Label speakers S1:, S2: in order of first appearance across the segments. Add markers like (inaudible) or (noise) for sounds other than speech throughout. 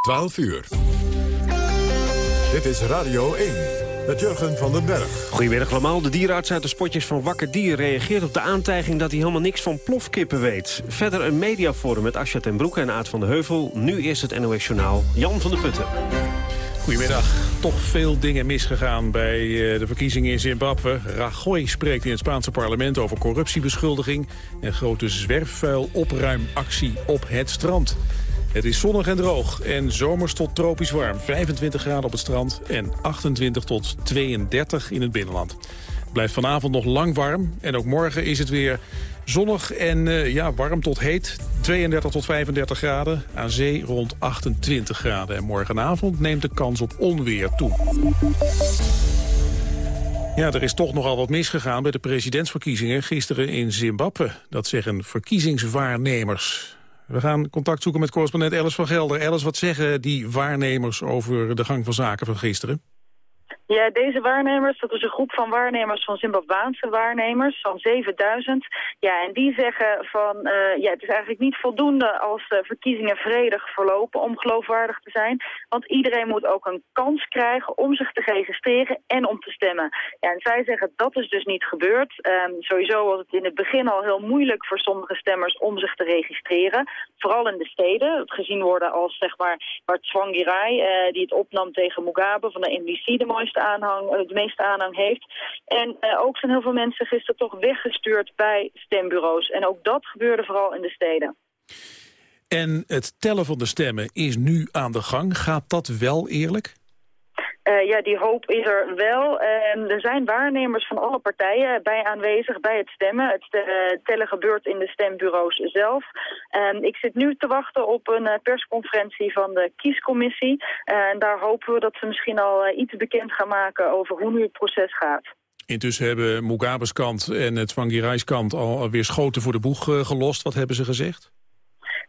S1: 12 uur. Dit is Radio 1 met Jurgen van den Berg.
S2: Goedemiddag allemaal. De dierenarts uit de spotjes van Wakker Dier reageert op de aantijging dat hij helemaal niks van plofkippen weet. Verder een mediaforum met Asja ten Broeke en Aad van de Heuvel. Nu eerst het NOS Journaal. Jan van der Putten.
S3: Goedemiddag. Toch veel dingen misgegaan bij eh, de verkiezingen in Zimbabwe. Rajoy spreekt in het Spaanse parlement over corruptiebeschuldiging... en grote zwerfvuil opruimactie op het strand. Het is zonnig en droog en zomers tot tropisch warm. 25 graden op het strand en 28 tot 32 in het binnenland. Het blijft vanavond nog lang warm en ook morgen is het weer zonnig en uh, ja, warm tot heet. 32 tot 35 graden, aan zee rond 28 graden. En morgenavond neemt de kans op onweer toe. Ja, er is toch nogal wat misgegaan bij de presidentsverkiezingen gisteren in Zimbabwe. Dat zeggen verkiezingswaarnemers. We gaan contact zoeken met correspondent Ellis van Gelder. Ellis, wat zeggen die waarnemers over de gang van zaken van gisteren?
S4: Ja, deze waarnemers, dat is een groep van waarnemers van Zimbabwaanse waarnemers, van 7000. Ja, en die zeggen van, uh, ja, het is eigenlijk niet voldoende als de verkiezingen vredig verlopen om geloofwaardig te zijn. Want iedereen moet ook een kans krijgen om zich te registreren en om te stemmen. Ja, en zij zeggen dat is dus niet gebeurd. Um, sowieso was het in het begin al heel moeilijk voor sommige stemmers om zich te registreren. Vooral in de steden, het gezien worden als, zeg maar, waar Tsvangirai, uh, die het opnam tegen Mugabe van de NBC, de mooiste aanhang, het eh, meeste aanhang heeft. En uh, ook zijn heel veel mensen gisteren toch weggestuurd bij stembureaus. En ook dat gebeurde vooral in de steden.
S3: En het tellen van de stemmen is nu aan de gang. Gaat dat wel eerlijk?
S4: Uh, ja, die hoop is er wel. Uh, er zijn waarnemers van alle partijen bij aanwezig bij het stemmen. Het uh, tellen gebeurt in de stembureaus zelf. Ehm, ik zit nu te wachten op een persconferentie van de kiescommissie. en daar hopen we dat ze misschien al iets bekend gaan maken over hoe nu het proces gaat.
S3: Intussen hebben Mugabe's kant en het Tsvangirai's kant alweer schoten voor de boeg gelost. Wat hebben ze gezegd?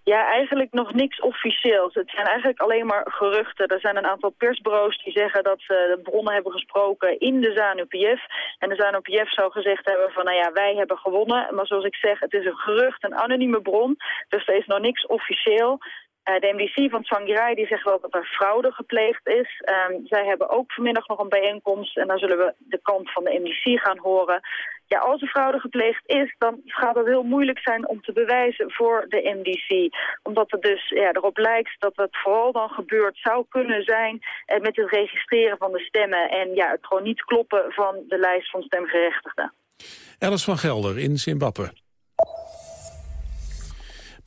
S4: Ja, eigenlijk nog niks officieels. Het zijn eigenlijk alleen maar geruchten. Er zijn een aantal persbureaus die zeggen dat ze de bronnen hebben gesproken in de ZANU-PF. En de ZANU-PF zou gezegd hebben van, nou ja, wij hebben gewonnen. Maar zoals ik zeg, het is een gerucht, een anonieme bron. Dus er is nog niks officieel. Uh, de MDC van Tsvangirai die zegt wel dat er fraude gepleegd is. Um, zij hebben ook vanmiddag nog een bijeenkomst en dan zullen we de kant van de MDC gaan horen. Ja, als er fraude gepleegd is, dan gaat het heel moeilijk zijn om te bewijzen voor de MDC. Omdat het dus ja, erop lijkt dat het vooral dan gebeurd zou kunnen zijn eh, met het registreren van de stemmen. En ja, het gewoon niet kloppen van de lijst van stemgerechtigden.
S3: Alice van Gelder in Zimbabwe.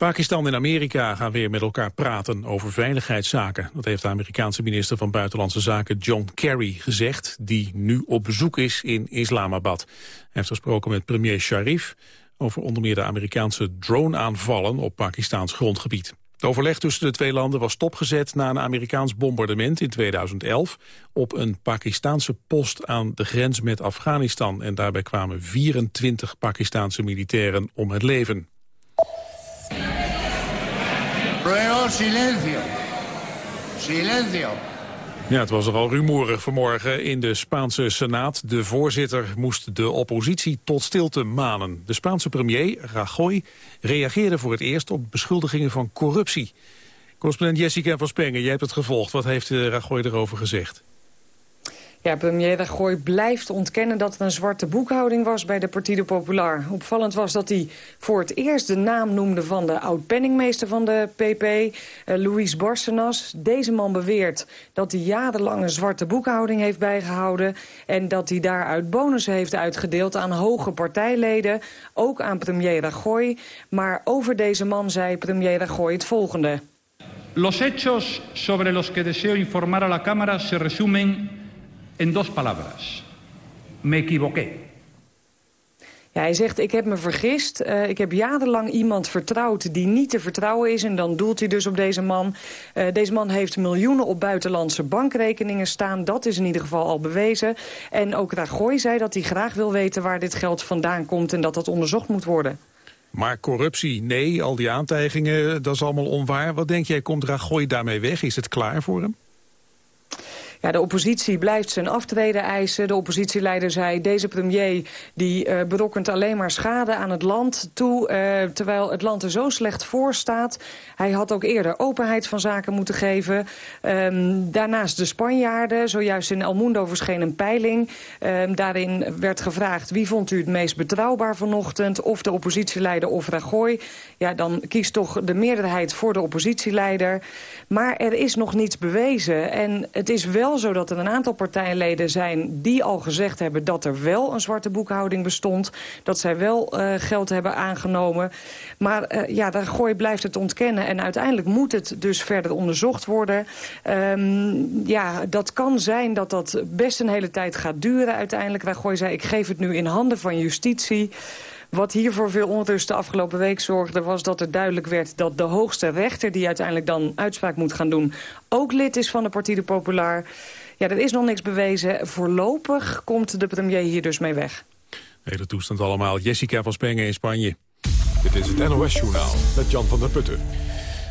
S3: Pakistan en Amerika gaan weer met elkaar praten over veiligheidszaken. Dat heeft de Amerikaanse minister van Buitenlandse Zaken John Kerry gezegd... die nu op bezoek is in Islamabad. Hij heeft gesproken met premier Sharif over onder meer de Amerikaanse drone-aanvallen op Pakistaans grondgebied. Het overleg tussen de twee landen was stopgezet na een Amerikaans bombardement in 2011 op een Pakistaanse post aan de grens met Afghanistan. En daarbij kwamen 24 Pakistaanse militairen om het leven.
S5: Ruego silencio. Silencio.
S3: Ja, het was al rumoerig vanmorgen in de Spaanse Senaat. De voorzitter moest de oppositie tot stilte manen. De Spaanse premier, Rajoy, reageerde voor het eerst op beschuldigingen van corruptie. Correspondent Jessica van Spengen, jij hebt het gevolgd. Wat heeft eh, Rajoy erover gezegd?
S6: Ja, premier Rajoy blijft ontkennen dat er een zwarte boekhouding was bij de Partido Popular. Opvallend was dat hij voor het eerst de naam noemde van de oud-penningmeester van de PP, eh, Luis Barcenas. Deze man beweert dat hij jarenlang een zwarte boekhouding heeft bijgehouden... en dat hij daaruit bonussen heeft uitgedeeld aan hoge partijleden, ook aan premier Rajoy. Maar over deze man zei premier Rajoy het volgende.
S7: Los hechos sobre los que deseo informar a la Cámara se resumen en dos palabras. Me equivoqué.
S6: Ja, hij zegt, ik heb me vergist. Uh, ik heb jarenlang iemand vertrouwd die niet te vertrouwen is. En dan doelt hij dus op deze man. Uh, deze man heeft miljoenen op buitenlandse bankrekeningen staan. Dat is in ieder geval al bewezen. En ook Rajoy zei dat hij graag wil weten waar dit geld vandaan komt... en dat dat onderzocht moet worden.
S3: Maar corruptie, nee, al die aantijgingen, dat is allemaal onwaar. Wat denk jij, komt Rajoy daarmee weg? Is het klaar voor hem?
S6: Ja, de oppositie blijft zijn aftreden eisen. De oppositieleider zei, deze premier die uh, berokkent alleen maar schade aan het land toe... Uh, terwijl het land er zo slecht voor staat. Hij had ook eerder openheid van zaken moeten geven. Um, daarnaast de Spanjaarden. Zojuist in El Mundo verscheen een peiling. Um, daarin werd gevraagd wie vond u het meest betrouwbaar vanochtend... of de oppositieleider of Rajoy. Ja, dan kiest toch de meerderheid voor de oppositieleider. Maar er is nog niets bewezen. En het is wel zo dat er een aantal partijleden zijn... die al gezegd hebben dat er wel een zwarte boekhouding bestond. Dat zij wel uh, geld hebben aangenomen. Maar uh, ja, Rajoy blijft het ontkennen. En uiteindelijk moet het dus verder onderzocht worden. Um, ja, dat kan zijn dat dat best een hele tijd gaat duren uiteindelijk. Rajoy zei, ik geef het nu in handen van justitie. Wat hier voor veel onrust de afgelopen week zorgde... was dat er duidelijk werd dat de hoogste rechter... die uiteindelijk dan uitspraak moet gaan doen... ook lid is van de Partido Popular. Ja, er is nog niks bewezen. Voorlopig komt de premier hier dus mee weg.
S3: Hele toestand allemaal. Jessica van Spengen in Spanje.
S1: Dit is het NOS-journaal met Jan van der Putten.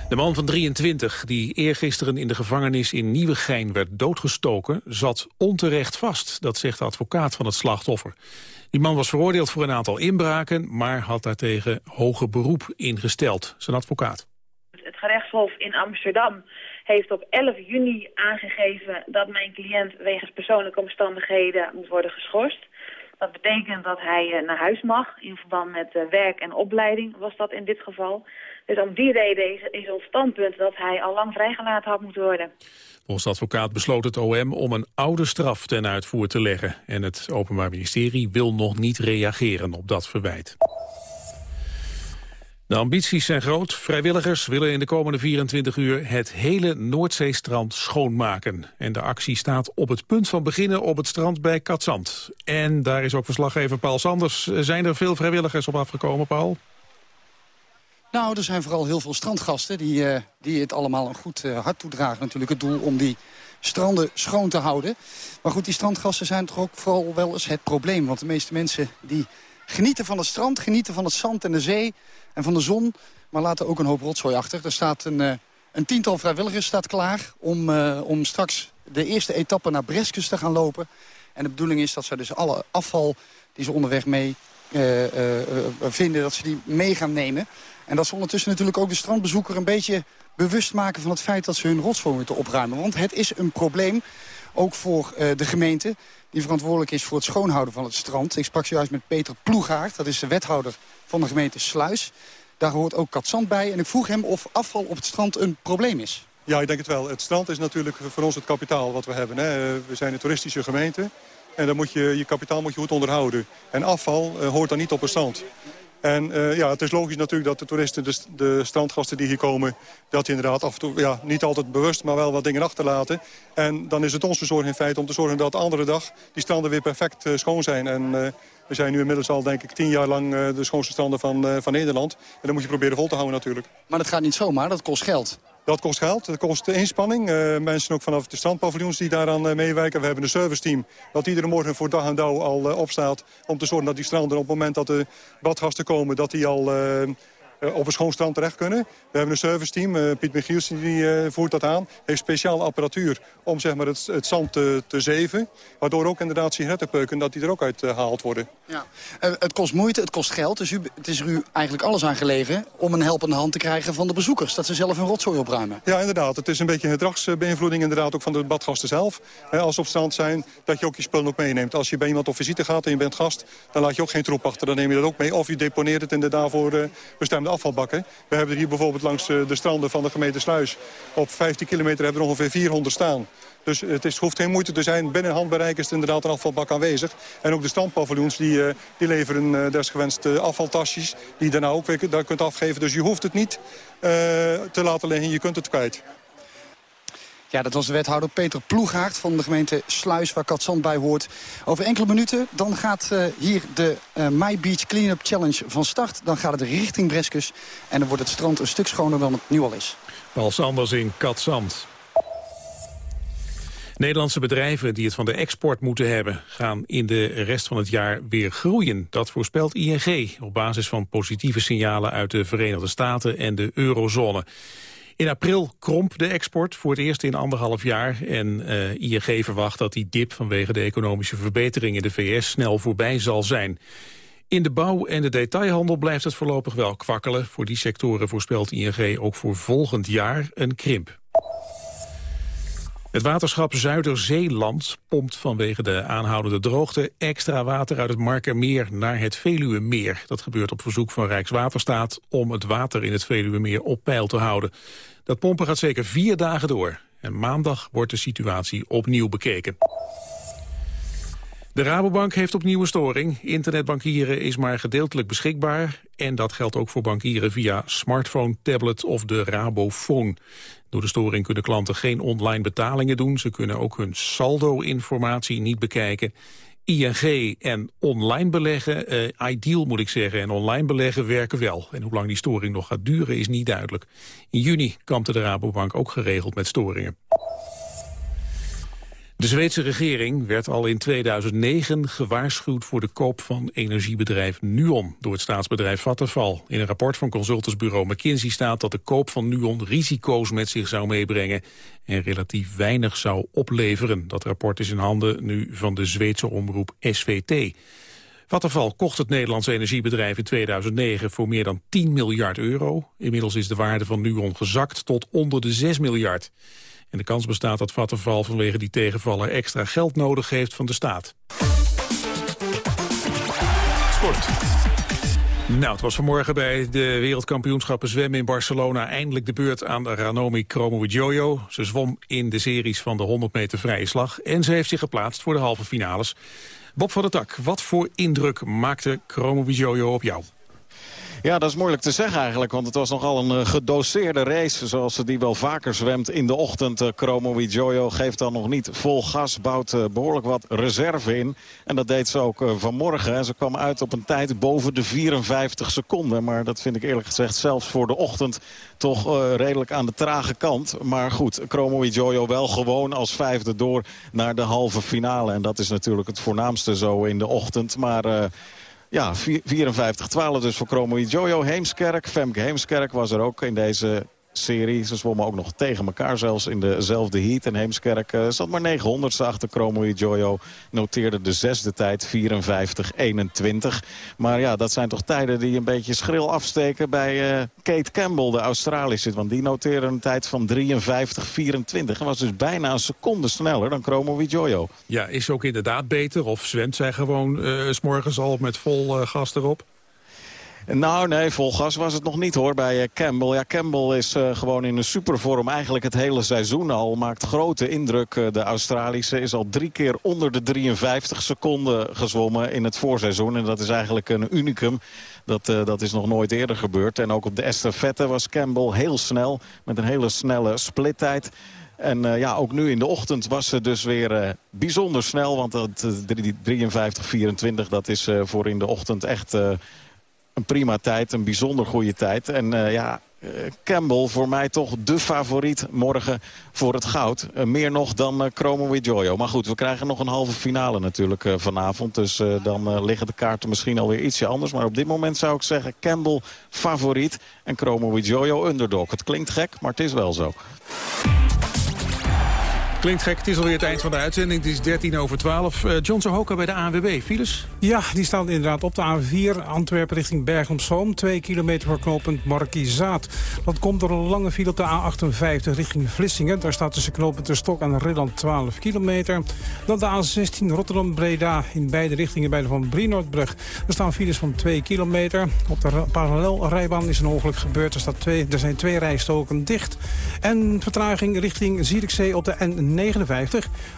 S3: De man van 23, die eergisteren in de gevangenis in Nieuwegein werd doodgestoken, zat onterecht vast. Dat zegt de advocaat van het slachtoffer. Die man was veroordeeld voor een aantal inbraken, maar had daartegen hoger beroep ingesteld. Zijn advocaat.
S8: Het gerechtshof in Amsterdam heeft op 11 juni aangegeven dat mijn cliënt wegens persoonlijke omstandigheden moet worden geschorst. Dat betekent dat hij eh, naar huis mag. In verband met eh, werk en opleiding was dat in dit geval. Dus om die reden is, is ons standpunt dat hij al lang vrijgelaten had moeten worden.
S3: Volgens advocaat besloot het OM om een oude straf ten uitvoer te leggen. En het Openbaar Ministerie wil nog niet reageren op dat verwijt. De ambities zijn groot. Vrijwilligers willen in de komende 24 uur het hele Noordzeestrand schoonmaken. En de actie staat op het punt van beginnen op het strand bij Katzand. En daar is ook verslaggever Paul Sanders. Zijn er veel vrijwilligers op afgekomen, Paul?
S9: Nou, er zijn vooral heel veel strandgasten die, uh, die het allemaal een goed uh, hart toedragen. Natuurlijk het doel om die stranden schoon te houden. Maar goed, die strandgasten zijn toch ook vooral wel eens het probleem. Want de meeste mensen die genieten van het strand, genieten van het zand en de zee en van de zon. Maar laten ook een hoop rotzooi achter. Er staat een, uh, een tiental vrijwilligers staat klaar om, om straks de eerste etappe naar Breskes te gaan lopen. En de bedoeling is dat ze dus alle afval die ze onderweg mee vinden, dat ze die mee gaan nemen. En dat ze ondertussen natuurlijk ook de strandbezoeker een beetje bewust maken van het feit dat ze hun rotzooi moeten opruimen. Want het is een probleem, ook voor uh, de gemeente, die verantwoordelijk is voor het schoonhouden van het strand. Ik sprak zojuist met Peter Ploegaard, dat is de wethouder van de gemeente Sluis. Daar hoort ook katzand bij en ik vroeg hem of afval op het strand een probleem is.
S10: Ja, ik denk het wel. Het strand is natuurlijk voor ons het kapitaal wat we hebben. Hè. We zijn een toeristische gemeente en dan moet je, je kapitaal moet je goed onderhouden. En afval uh, hoort dan niet op het strand. En uh, ja, het is logisch natuurlijk dat de toeristen, de, de, strandgasten die hier komen... dat inderdaad af en toe, ja, niet altijd bewust, maar wel wat dingen achterlaten. En dan is het onze zorg in feite om te zorgen dat de andere dag... die stranden weer perfect uh, schoon zijn. En uh, we zijn nu inmiddels al, denk ik, tien jaar lang de schoonste stranden van, van Nederland. En dan moet je proberen vol te houden natuurlijk.
S9: Maar dat gaat niet zomaar, dat kost geld.
S10: Dat kost geld, dat kost inspanning. Uh, mensen ook vanaf de strandpaviljoens die daaraan uh, meewerken. We hebben een serviceteam dat iedere morgen voor dag en dauw al uh, opstaat... om te zorgen dat die stranden op het moment dat de badgasten komen... dat die al op een schoon strand terecht kunnen. We hebben een serviceteam, uh, Piet Michiels die uh, voert dat aan. Heeft speciale apparatuur om zeg maar, het, het zand te, te zeven. Waardoor ook inderdaad sigarettenpeuken dat die er ook uit gehaald worden.
S9: Ja. het kost moeite, het kost geld. Dus u, het is er u eigenlijk alles aan gelegen om een helpende hand te krijgen van de bezoekers. Dat ze zelf hun rotzooi opruimen.
S10: Ja, inderdaad. Het is een beetje een gedragsbeïnvloeding inderdaad ook van de badgasten zelf. als ze op strand zijn, dat je ook je spullen ook meeneemt. Als je bij iemand op visite gaat en je bent gast, dan laat je ook geen troep achter. Dan neem je dat ook mee. Of je deponeert het in de daarvoor bestemde afvalbakken. We hebben er hier bijvoorbeeld langs de stranden van de gemeente Sluis... op 15 kilometer hebben we ongeveer 400 staan. Dus het is, hoeft geen moeite te zijn. Binnen handbereik is er inderdaad een afvalbak aanwezig. En ook de strandpaviljoens die, die leveren desgewenst afvaltasjes... die je daarna ook weer daar kunt afgeven. Dus je hoeft het niet uh, te laten liggen, je kunt het kwijt.
S9: Ja, dat was de wethouder Peter Ploeghaard van de gemeente Sluis, waar Katzand bij hoort. Over enkele minuten dan gaat uh, hier de uh, My Beach Cleanup Challenge van start. Dan gaat het richting Breskus en dan wordt het strand een stuk schoner dan het nu al is.
S3: Paul Sanders in Katzand. Nederlandse bedrijven die het van de export moeten hebben... gaan in de rest van het jaar weer groeien. Dat voorspelt ING op basis van positieve signalen uit de Verenigde Staten en de eurozone. In april kromp de export voor het eerst in anderhalf jaar. En uh, ING verwacht dat die dip vanwege de economische verbetering in de VS snel voorbij zal zijn. In de bouw en de detailhandel blijft het voorlopig wel kwakkelen. Voor die sectoren voorspelt ING ook voor volgend jaar een krimp. Het waterschap Zuiderzeeland pompt vanwege de aanhoudende droogte extra water uit het Markermeer naar het Veluwemeer. Dat gebeurt op verzoek van Rijkswaterstaat om het water in het Veluwemeer op peil te houden. Dat pompen gaat zeker vier dagen door. En maandag wordt de situatie opnieuw bekeken. De Rabobank heeft opnieuw een storing. Internetbankieren is maar gedeeltelijk beschikbaar. En dat geldt ook voor bankieren via smartphone, tablet of de Rabofoon. Door de storing kunnen klanten geen online betalingen doen. Ze kunnen ook hun saldo-informatie niet bekijken. ING en online beleggen, uh, ideal moet ik zeggen, en online beleggen werken wel. En hoe lang die storing nog gaat duren is niet duidelijk. In juni kampte de Rabobank ook geregeld met storingen. De Zweedse regering werd al in 2009 gewaarschuwd voor de koop van energiebedrijf Nuon door het staatsbedrijf Vattenfall. In een rapport van consultantsbureau McKinsey staat dat de koop van Nuon risico's met zich zou meebrengen en relatief weinig zou opleveren. Dat rapport is in handen nu van de Zweedse omroep SVT. Vattenfall kocht het Nederlandse energiebedrijf in 2009 voor meer dan 10 miljard euro. Inmiddels is de waarde van Nuon gezakt tot onder de 6 miljard. En de kans bestaat dat Vattenval vanwege die tegenvaller extra geld nodig heeft van de staat. Sport. Nou, het was vanmorgen bij de wereldkampioenschappen zwemmen in Barcelona eindelijk de beurt aan Ranomi Kromowidjojo. Ze zwom in de series van de 100 meter vrije slag en ze heeft zich geplaatst voor de halve finales. Bob van der Tak, wat voor indruk maakte Kromowidjojo op jou?
S11: Ja, dat is moeilijk te zeggen eigenlijk. Want het was nogal een uh, gedoseerde race. Zoals ze die wel vaker zwemt in de ochtend. Uh, Chromo Jojo geeft dan nog niet vol gas. Bouwt uh, behoorlijk wat reserve in. En dat deed ze ook vanmorgen. Ze kwam uit op een tijd boven de 54 seconden. Maar dat vind ik eerlijk gezegd zelfs voor de ochtend toch redelijk aan de trage kant. Maar goed, Chromo Jojo wel gewoon als vijfde door naar de halve finale. En dat is natuurlijk het voornaamste zo in de ochtend. Maar... Ja, 54-12 dus voor Chromo Jojo. Heemskerk, Femke Heemskerk was er ook in deze serie. Ze zwommen ook nog tegen elkaar zelfs in dezelfde heat. En Heemskerk uh, zat maar 900 achter Chromo Jojo. Noteerde de zesde tijd 54-21. Maar ja, dat zijn toch tijden die een beetje schril afsteken bij uh, Kate Campbell, de Australische. Want die noteerde een tijd van 53-24. En was dus bijna een seconde sneller dan Chromo Jojo.
S3: Ja, is ook inderdaad beter? Of zwemt zij gewoon uh, s morgens al met vol gas erop?
S11: Nou, nee, vol gas was het nog niet hoor bij eh, Campbell. Ja, Campbell is uh, gewoon in een supervorm eigenlijk het hele seizoen al. Maakt grote indruk. Uh, de Australische is al drie keer onder de 53 seconden gezwommen in het voorseizoen. En dat is eigenlijk een unicum. Dat, dat is nog nooit eerder gebeurd. En ook op de estafette was Campbell heel snel. Met een hele snelle splittijd. En ja, ook nu in de ochtend was ze dus weer bijzonder snel. Want dat 53-24, dat is voor in de ochtend echt een prima tijd, een bijzonder goede tijd. En uh, ja, uh, Campbell voor mij toch de favoriet morgen voor het goud. Uh, meer nog dan Chromo Jojo. Maar goed, we krijgen nog een halve finale natuurlijk vanavond. Dus dan liggen de kaarten misschien alweer ietsje anders. Maar op dit moment zou ik zeggen Campbell favoriet en Chromo Jojo underdog. Het klinkt gek, maar het is wel zo.
S3: Klinkt gek, het is alweer het eind van de uitzending. Het is 13 over 12. Uh, eh, Johnson Hoka bij de ANWB. Files?
S12: Ja, die staan inderdaad op de A4. Antwerpen richting Bergen-op-Zoom. Twee kilometer voor knooppunt Markizaat. Dat komt door een lange file op de A58 richting Vlissingen. Daar staat tussen knooppunt De Stok en Rilland 12 kilometer. Dan de A16 Rotterdam-Breda in beide richtingen bij de Van Brienoordbrug. Er staan files van 2 kilometer. Op de parallelrijbaan is een ongeluk gebeurd. Er, staat twee, er zijn twee rijstoken dicht. En vertraging richting Zierikzee op de N9.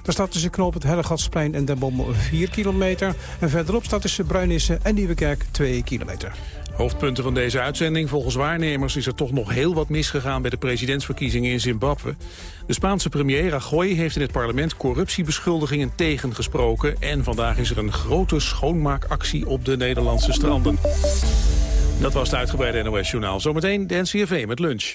S12: Daar staat tussen knoop het Hellegatsplein en Den Bommel 4 kilometer. En verderop staat tussen Bruinissen en Nieuwekerk 2 kilometer.
S3: Hoofdpunten van deze uitzending. Volgens waarnemers is er toch nog heel wat misgegaan bij de presidentsverkiezingen in Zimbabwe. De Spaanse premier Rajoy heeft in het parlement corruptiebeschuldigingen tegengesproken. En vandaag is er een grote schoonmaakactie op de Nederlandse stranden. Dat was het uitgebreide NOS-journaal. Zometeen de NCRV met lunch.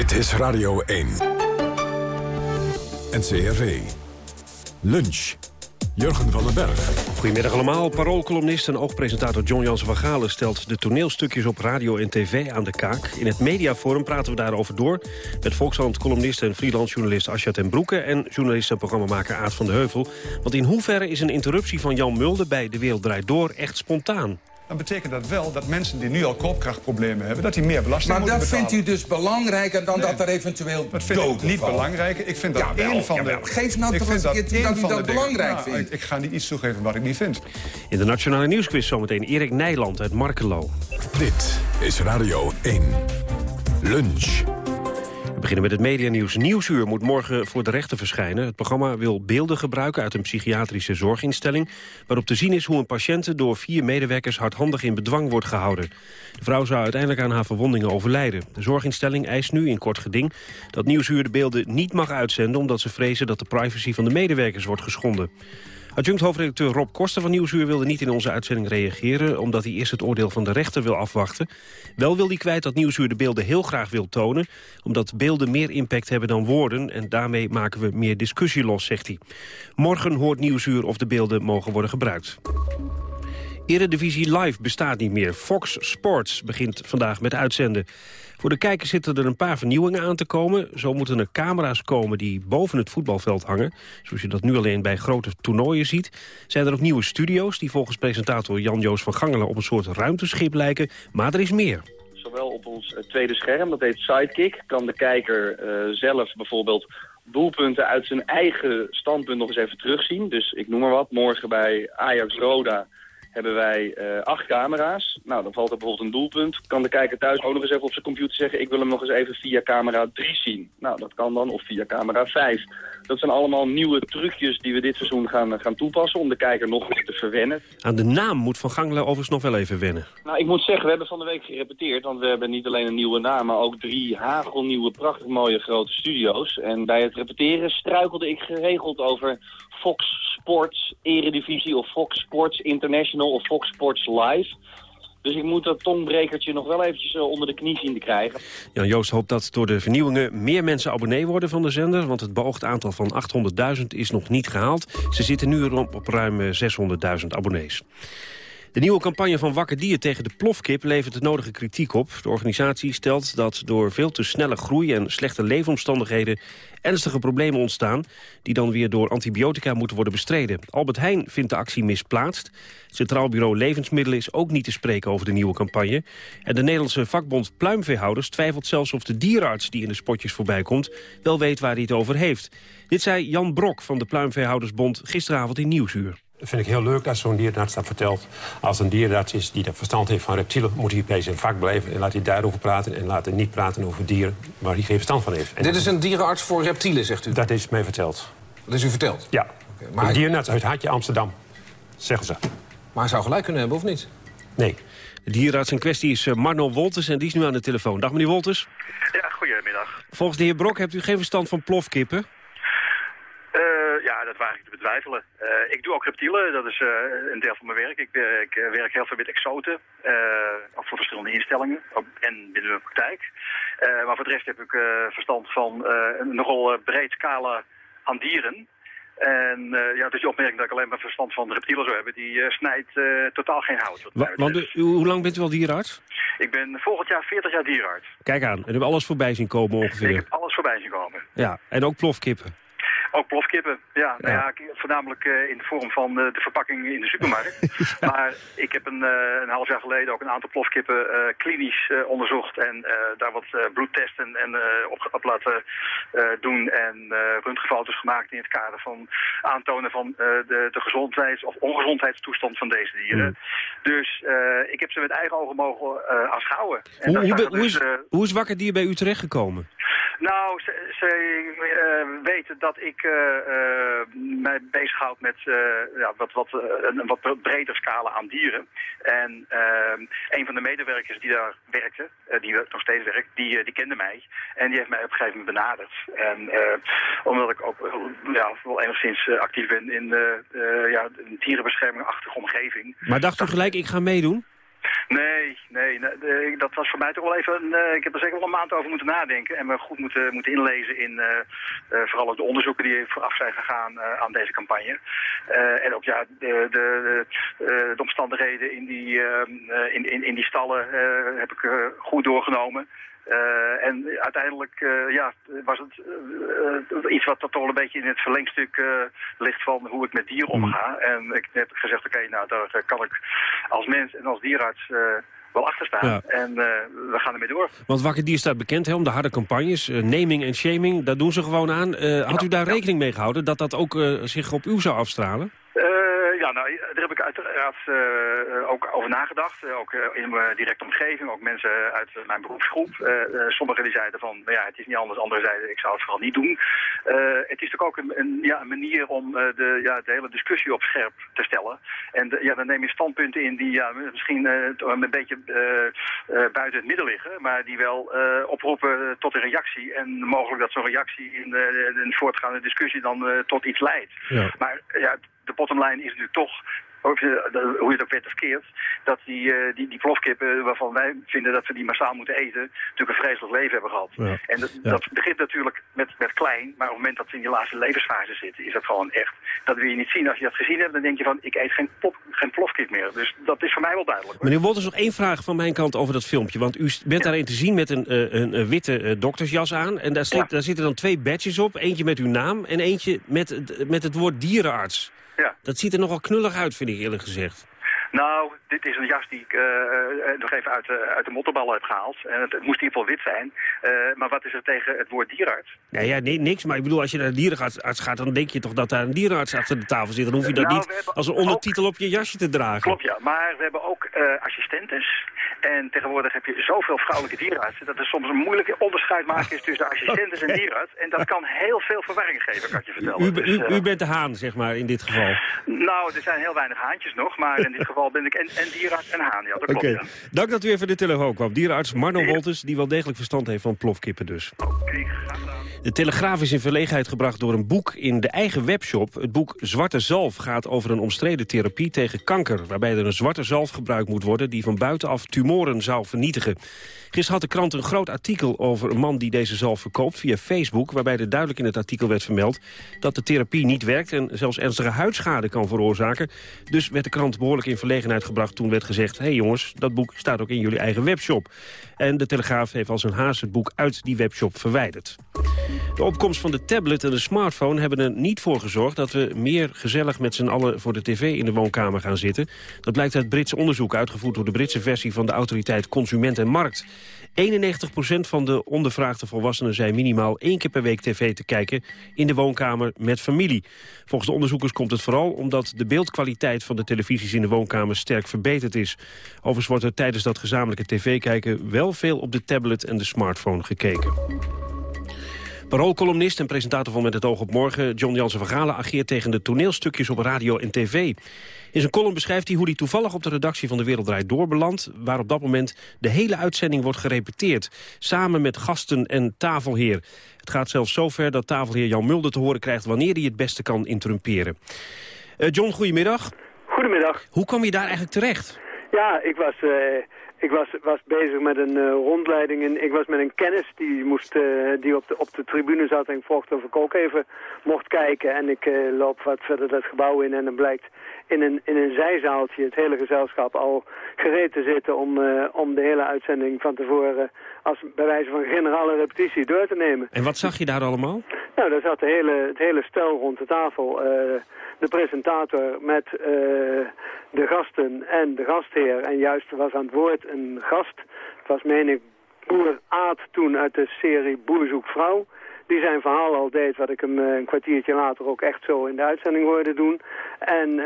S1: Dit is Radio 1. NCRV. Lunch. Jurgen van den Berg.
S2: Goedemiddag allemaal. Paroolcolumnist en oogpresentator John Jansen van Galen... stelt de toneelstukjes op radio en tv aan de kaak. In het mediaforum praten we daarover door... met Volkshand-columnist en freelance journalist Asja ten Broeke... en journalist en programmamaker Aad van de Heuvel. Want in hoeverre is een interruptie van Jan Mulder bij De Wereld Draait Door echt spontaan?
S13: Dan betekent dat wel dat mensen die nu al koopkrachtproblemen hebben... dat die meer belasting
S14: maar
S13: moeten
S14: dat
S13: betalen.
S14: vindt u dus belangrijker dan dat er eventueel
S13: Dat vind ik niet belangrijker. Ik vind dat
S14: Jawel,
S13: één van de...
S14: jawel. Geef nou
S13: ik
S14: toch eens een keer dat u
S13: van
S14: dat
S13: de
S14: belangrijk
S13: Nou,
S14: vindt.
S13: Ik, ik ga niet iets toegeven wat ik niet vind.
S2: In de Nationale Nieuwsquiz zometeen Erik Nijland uit Markelo.
S1: Dit is Radio 1. Lunch.
S2: We beginnen met het medianieuws. Nieuwsuur moet morgen voor de rechter verschijnen. Het programma wil beelden gebruiken uit een psychiatrische zorginstelling... waarop te zien is hoe een patiënt door vier medewerkers hardhandig in bedwang wordt gehouden. De vrouw zou uiteindelijk aan haar verwondingen overlijden. De zorginstelling eist nu in kort geding dat Nieuwsuur de beelden niet mag uitzenden... omdat ze vrezen dat de privacy van de medewerkers wordt geschonden. Adjunct hoofdredacteur Rob Koster van Nieuwsuur wilde niet in onze uitzending reageren... omdat hij eerst het oordeel van de rechter wil afwachten. Wel wil hij kwijt dat Nieuwsuur de beelden heel graag wil tonen... omdat beelden meer impact hebben dan woorden... en daarmee maken we meer discussie los, zegt hij. Morgen hoort Nieuwsuur of de beelden mogen worden gebruikt. Eredivisie Live bestaat niet meer. Fox Sports begint vandaag met uitzenden. Voor de kijkers zitten er een paar vernieuwingen aan te komen. Zo moeten er camera's komen die boven het voetbalveld hangen. Zoals je dat nu alleen bij grote toernooien ziet. Zijn er ook nieuwe studio's die volgens presentator Jan-Joos van Gangelen... op een soort ruimteschip lijken. Maar er is meer.
S15: Zowel op ons eh, tweede scherm, dat heet Sidekick, kan de kijker eh, zelf bijvoorbeeld doelpunten uit zijn eigen standpunt nog eens even terugzien. Dus ik noem maar wat, morgen bij Ajax Roda hebben wij eh, acht camera's. Nou, dan valt er bijvoorbeeld een doelpunt. Kan de kijker thuis ook nog eens even op zijn computer zeggen... ik wil hem nog eens even via camera 3 zien. Nou, dat kan dan, of via camera 5. Dat zijn allemaal nieuwe trucjes die we dit seizoen gaan, gaan toepassen... om de kijker nog meer te verwennen.
S2: Aan de naam moet Van Gangelen overigens nog wel even wennen.
S15: Nou, ik moet zeggen, we hebben van de week gerepeteerd, want we hebben niet alleen een nieuwe naam, maar ook drie hagelnieuwe, prachtig mooie grote studio's. En bij het repeteren struikelde ik geregeld over Fox Sports Eredivisie of Fox Sports International of Fox Sports Live. Dus ik moet dat tongbrekertje nog wel eventjes eh, onder de knie zien te krijgen.
S2: Jan Joost hoopt dat door de vernieuwingen meer mensen abonnee worden van de zender. Want het beoogd aantal van 800.000 is nog niet gehaald. Ze zitten nu rond op ruim eh, 600.000 abonnees. De nieuwe campagne van Wakker Dier tegen de plofkip levert de nodige kritiek op. De organisatie stelt dat door veel te snelle groei en slechte leefomstandigheden ernstige problemen ontstaan... die dan weer door antibiotica moeten worden bestreden. Albert Heijn vindt de actie misplaatst. Centraal Bureau Levensmiddelen is ook niet te spreken over de nieuwe campagne. En de Nederlandse vakbond Pluimveehouders twijfelt zelfs of de dierenarts... die in de spotjes voorbij komt, wel weet waar hij het over heeft. Dit zei Jan Brok van de Pluimveehoudersbond gisteravond in Nieuwsuur.
S16: Dat vind ik heel leuk als zo'n dierenarts dat vertelt. Als een dierenarts is die dat verstand heeft van reptielen... moet hij bij zijn vak blijven en laat hij daarover praten... en laat hij niet praten over dieren waar hij geen verstand van heeft. En
S17: Dit is een dierenarts voor reptielen, zegt u?
S16: Dat is mij verteld.
S17: Dat is u verteld?
S16: Ja.
S17: maar-
S16: Een dierenarts uit Hartje Amsterdam, zeggen ze.
S17: Maar hij zou gelijk kunnen hebben, of niet?
S16: Nee.
S2: De dierenarts in kwestie is eh, Marno Wolters en die is nu aan de telefoon. Dag meneer Wolters.
S18: Ja, goedemiddag.
S2: Volgens de heer Brok hebt u geen verstand van plofkippen.
S18: Dat waag ik te betwijfelen. Eh, ik doe ook reptielen, dat is eh, een deel van mijn werk. Ik, eh, ik werk heel veel met exoten, ook voor verschillende instellingen ook, en binnen mijn praktijk. Maar voor de rest heb ik verstand van een nogal breed scala aan dieren. En ja, dus die opmerking dat ik alleen maar verstand van reptielen zou hebben, die snijdt totaal geen hout.
S2: want u- hoe lang bent u al dierenarts?
S18: Ik ben volgend jaar 40 jaar dierenarts.
S2: Kijk aan, en u hebt alles voorbij zien komen
S18: Ik
S2: ongeveer.
S18: heb alles voorbij zien komen.
S2: Ja, en ook plofkippen.
S18: Ook plofkippen, ja. Nou
S2: Ja.
S18: voornamelijk eh, in de vorm van eh, de verpakking in de supermarkt. (laughs) Maar ik heb een, eh, een half jaar geleden ook een aantal plofkippen klinisch onderzocht. En daar wat bloedtesten en, op, op laten doen. En röntgenfoto's gemaakt in het kader van aantonen van de, de gezondheids- of ongezondheidstoestand van deze dieren. Dus eh, ik heb ze met eigen ogen mogen aanschouwen. En
S2: Hoe, hoe, is,
S18: dus, eh,
S2: hoe is Wakker Dier bij u terechtgekomen?
S18: Nou, ze, eh, weten dat ik eh, mij bezighoud met ja, wat, wat, een wat breder scala aan dieren. En een van de medewerkers die daar werkte, die nog steeds werkt, die, die kende mij. En die heeft mij op een gegeven moment benaderd. En omdat ik ook ja, wel enigszins actief ben in ja, dierenbeschermingachtige omgeving.
S2: Maar dacht u gelijk, ik ga meedoen?
S18: Nee, nee, nee, dat was voor mij toch wel even... Een, eh, ik heb er zeker wel een maand over moeten nadenken... en me goed moeten, moeten inlezen in eh, eh, vooral ook de onderzoeken die vooraf zijn gegaan eh, aan deze campagne. Eh, en ook ja, de, de, de, eh, de omstandigheden in die, eh, eh, in, in, in die stallen eh, heb ik eh, goed doorgenomen. Eh, en uiteindelijk eh, ja, was het eh, iets wat toch wel een beetje in het verlengstuk ligt van hoe ik met dieren omga. En ik heb gezegd, oké, nou daar kan ik als mens en als dierarts wel achter staan.
S2: Ja.
S18: En we gaan ermee door.
S2: Want Wakker Dier staat bekend hè, om de harde campagnes. naming en shaming, daar doen ze gewoon aan. Had u daar rekening mee gehouden dat dat ook zich op u zou afstralen?
S18: Ja, nou, daar heb ik uiteraard eh, ook over nagedacht. Eh, ook eh, in mijn directe omgeving, ook mensen uit mijn beroepsgroep. Sommigen die zeiden van, nou ja, het is niet anders. Anderen zeiden, ik zou het vooral niet doen. Het is natuurlijk ook een, een, ja, een manier om de, ja, de hele discussie op scherp te stellen. En ja, dan neem je standpunten in die ja, misschien een beetje buiten het midden liggen. Maar die wel oproepen tot een reactie. En mogelijk dat zo'n reactie in de, de voortgaande discussie dan tot iets leidt.
S2: Ja.
S18: Maar ja, de bottomline is natuurlijk toch, of je- de- hoe je het ook weet of keert, dat die, eh, die, die plofkippen waarvan wij vinden dat we die massaal moeten eten, natuurlijk een vreselijk leven hebben gehad.
S2: Ja.
S18: En dat,
S2: Ja.
S18: dat begint natuurlijk met, met klein, maar op het moment dat ze in die laatste levensfase zitten, is dat gewoon echt, dat wil je niet zien. Als je dat gezien hebt, dan denk je van, ik eet geen, pop, geen plofkip meer. Dus dat is voor mij wel duidelijk. hoor.
S2: Meneer Wolters, nog één vraag van mijn kant over dat filmpje. Want u bent daarin te zien met een, eh, een, een witte eh, doktersjas aan. En daar, daar zitten dan twee badges op. Eentje met uw naam en eentje met, met het woord dierenarts.
S18: Ja.
S2: Dat ziet er nogal knullig uit, vind ik eerlijk gezegd.
S18: Nou, dit is een jas die ik eh, eh, nog even uit, de uit de mottenballen heb gehaald. En het, het moest in ieder geval wit zijn. Eh, maar wat is er tegen het woord dierarts?
S2: Nee, ja, nee, niks. Maar ik bedoel, als je naar een dierenarts gaat... dan denk je toch dat daar een dierenarts achter de tafel zit. Dan hoef je dat
S18: Nou,
S2: niet als een ondertitel op je jasje te dragen.
S18: Klopt, ja. Maar we hebben ook eh, assistentes. En tegenwoordig heb je zoveel vrouwelijke dierenartsen... dat er soms een moeilijk onderscheid maken is tussen assistentes en (laughs) dierenarts. En dat kan heel veel verwarring geven, kan je vertellen.
S2: U,
S18: Dus,
S2: u,
S18: eh,
S2: u bent de haan, zeg maar, in dit geval.
S18: Nou, er zijn heel weinig haantjes nog. Maar in dit geval ben ik en, en dierenarts en haan. Ja, dat
S2: Oké,
S18: klopt. ja.
S2: dank dat u even de telefoon kwam. Dierenarts Marno Wolters, die wel degelijk verstand heeft van plofkippen dus. De Telegraaf is in verlegenheid gebracht door een boek in de eigen webshop. Het boek Zwarte Zalf gaat over een omstreden therapie tegen kanker... waarbij er een zwarte zalf gebruikt moet worden... die van buitenaf tumoren zou vernietigen. Gisteren had de krant een groot artikel over een man die deze zalf verkoopt via Facebook... waarbij er duidelijk in het artikel werd vermeld dat de therapie niet werkt... en zelfs ernstige huidschade kan veroorzaken. Dus werd de krant behoorlijk in verlegenheid gebracht toen werd gezegd... hé hey jongens, dat boek staat ook in jullie eigen webshop. En de Telegraaf heeft als een haas het boek uit die webshop verwijderd. De opkomst van de tablet en de smartphone hebben er niet voor gezorgd... dat we meer gezellig met z'n allen voor de tv in de woonkamer gaan zitten. Dat blijkt uit Brits onderzoek uitgevoerd door de Britse versie... van de autoriteit Consument en Markt. 91% van de ondervraagde volwassenen zei minimaal één keer per week tv te kijken in de woonkamer met familie. Volgens de onderzoekers komt het vooral omdat de beeldkwaliteit van de televisies in de woonkamer sterk verbeterd is. Overigens wordt er tijdens dat gezamenlijke tv-kijken wel veel op de tablet en de smartphone gekeken. Paroolcolumnist en presentator van Met het oog op morgen... John Jansen van Galen ageert tegen de toneelstukjes op radio en tv. In zijn column beschrijft hij hoe hij toevallig op de redactie van De Wereld Draait Door belandt... waar op dat moment de hele uitzending wordt gerepeteerd... samen met gasten en tafelheer. Het gaat zelfs zover dat tafelheer Jan Mulder te horen krijgt... wanneer hij het beste kan interrumperen. Eh, John, goedemiddag.
S19: Goedemiddag.
S2: Hoe kwam je daar eigenlijk terecht?
S19: Ja, ik was eh, ik was, was bezig met een uh, rondleiding en ik was met een kennis die, moest, uh, die op, de, op de tribune zat en vroeg of ik ook even mocht kijken. En ik uh, loop wat verder dat gebouw in en dan blijkt in een, in een zijzaaltje het hele gezelschap al gereed te zitten om, om de hele uitzending van tevoren als bij wijze van generale repetitie door te nemen.
S2: En wat zag je daar allemaal?
S19: Nou, daar zat de hele, het hele stel rond de tafel de presentator met uh, de gasten en de gastheer. En juist was aan het woord een gast. Het was, meen ik, Boer Aad toen uit de serie Boer zoekt vrouw. Die zijn verhaal al deed, wat ik hem uh, een kwartiertje later ook echt zo in de uitzending hoorde doen. En uh,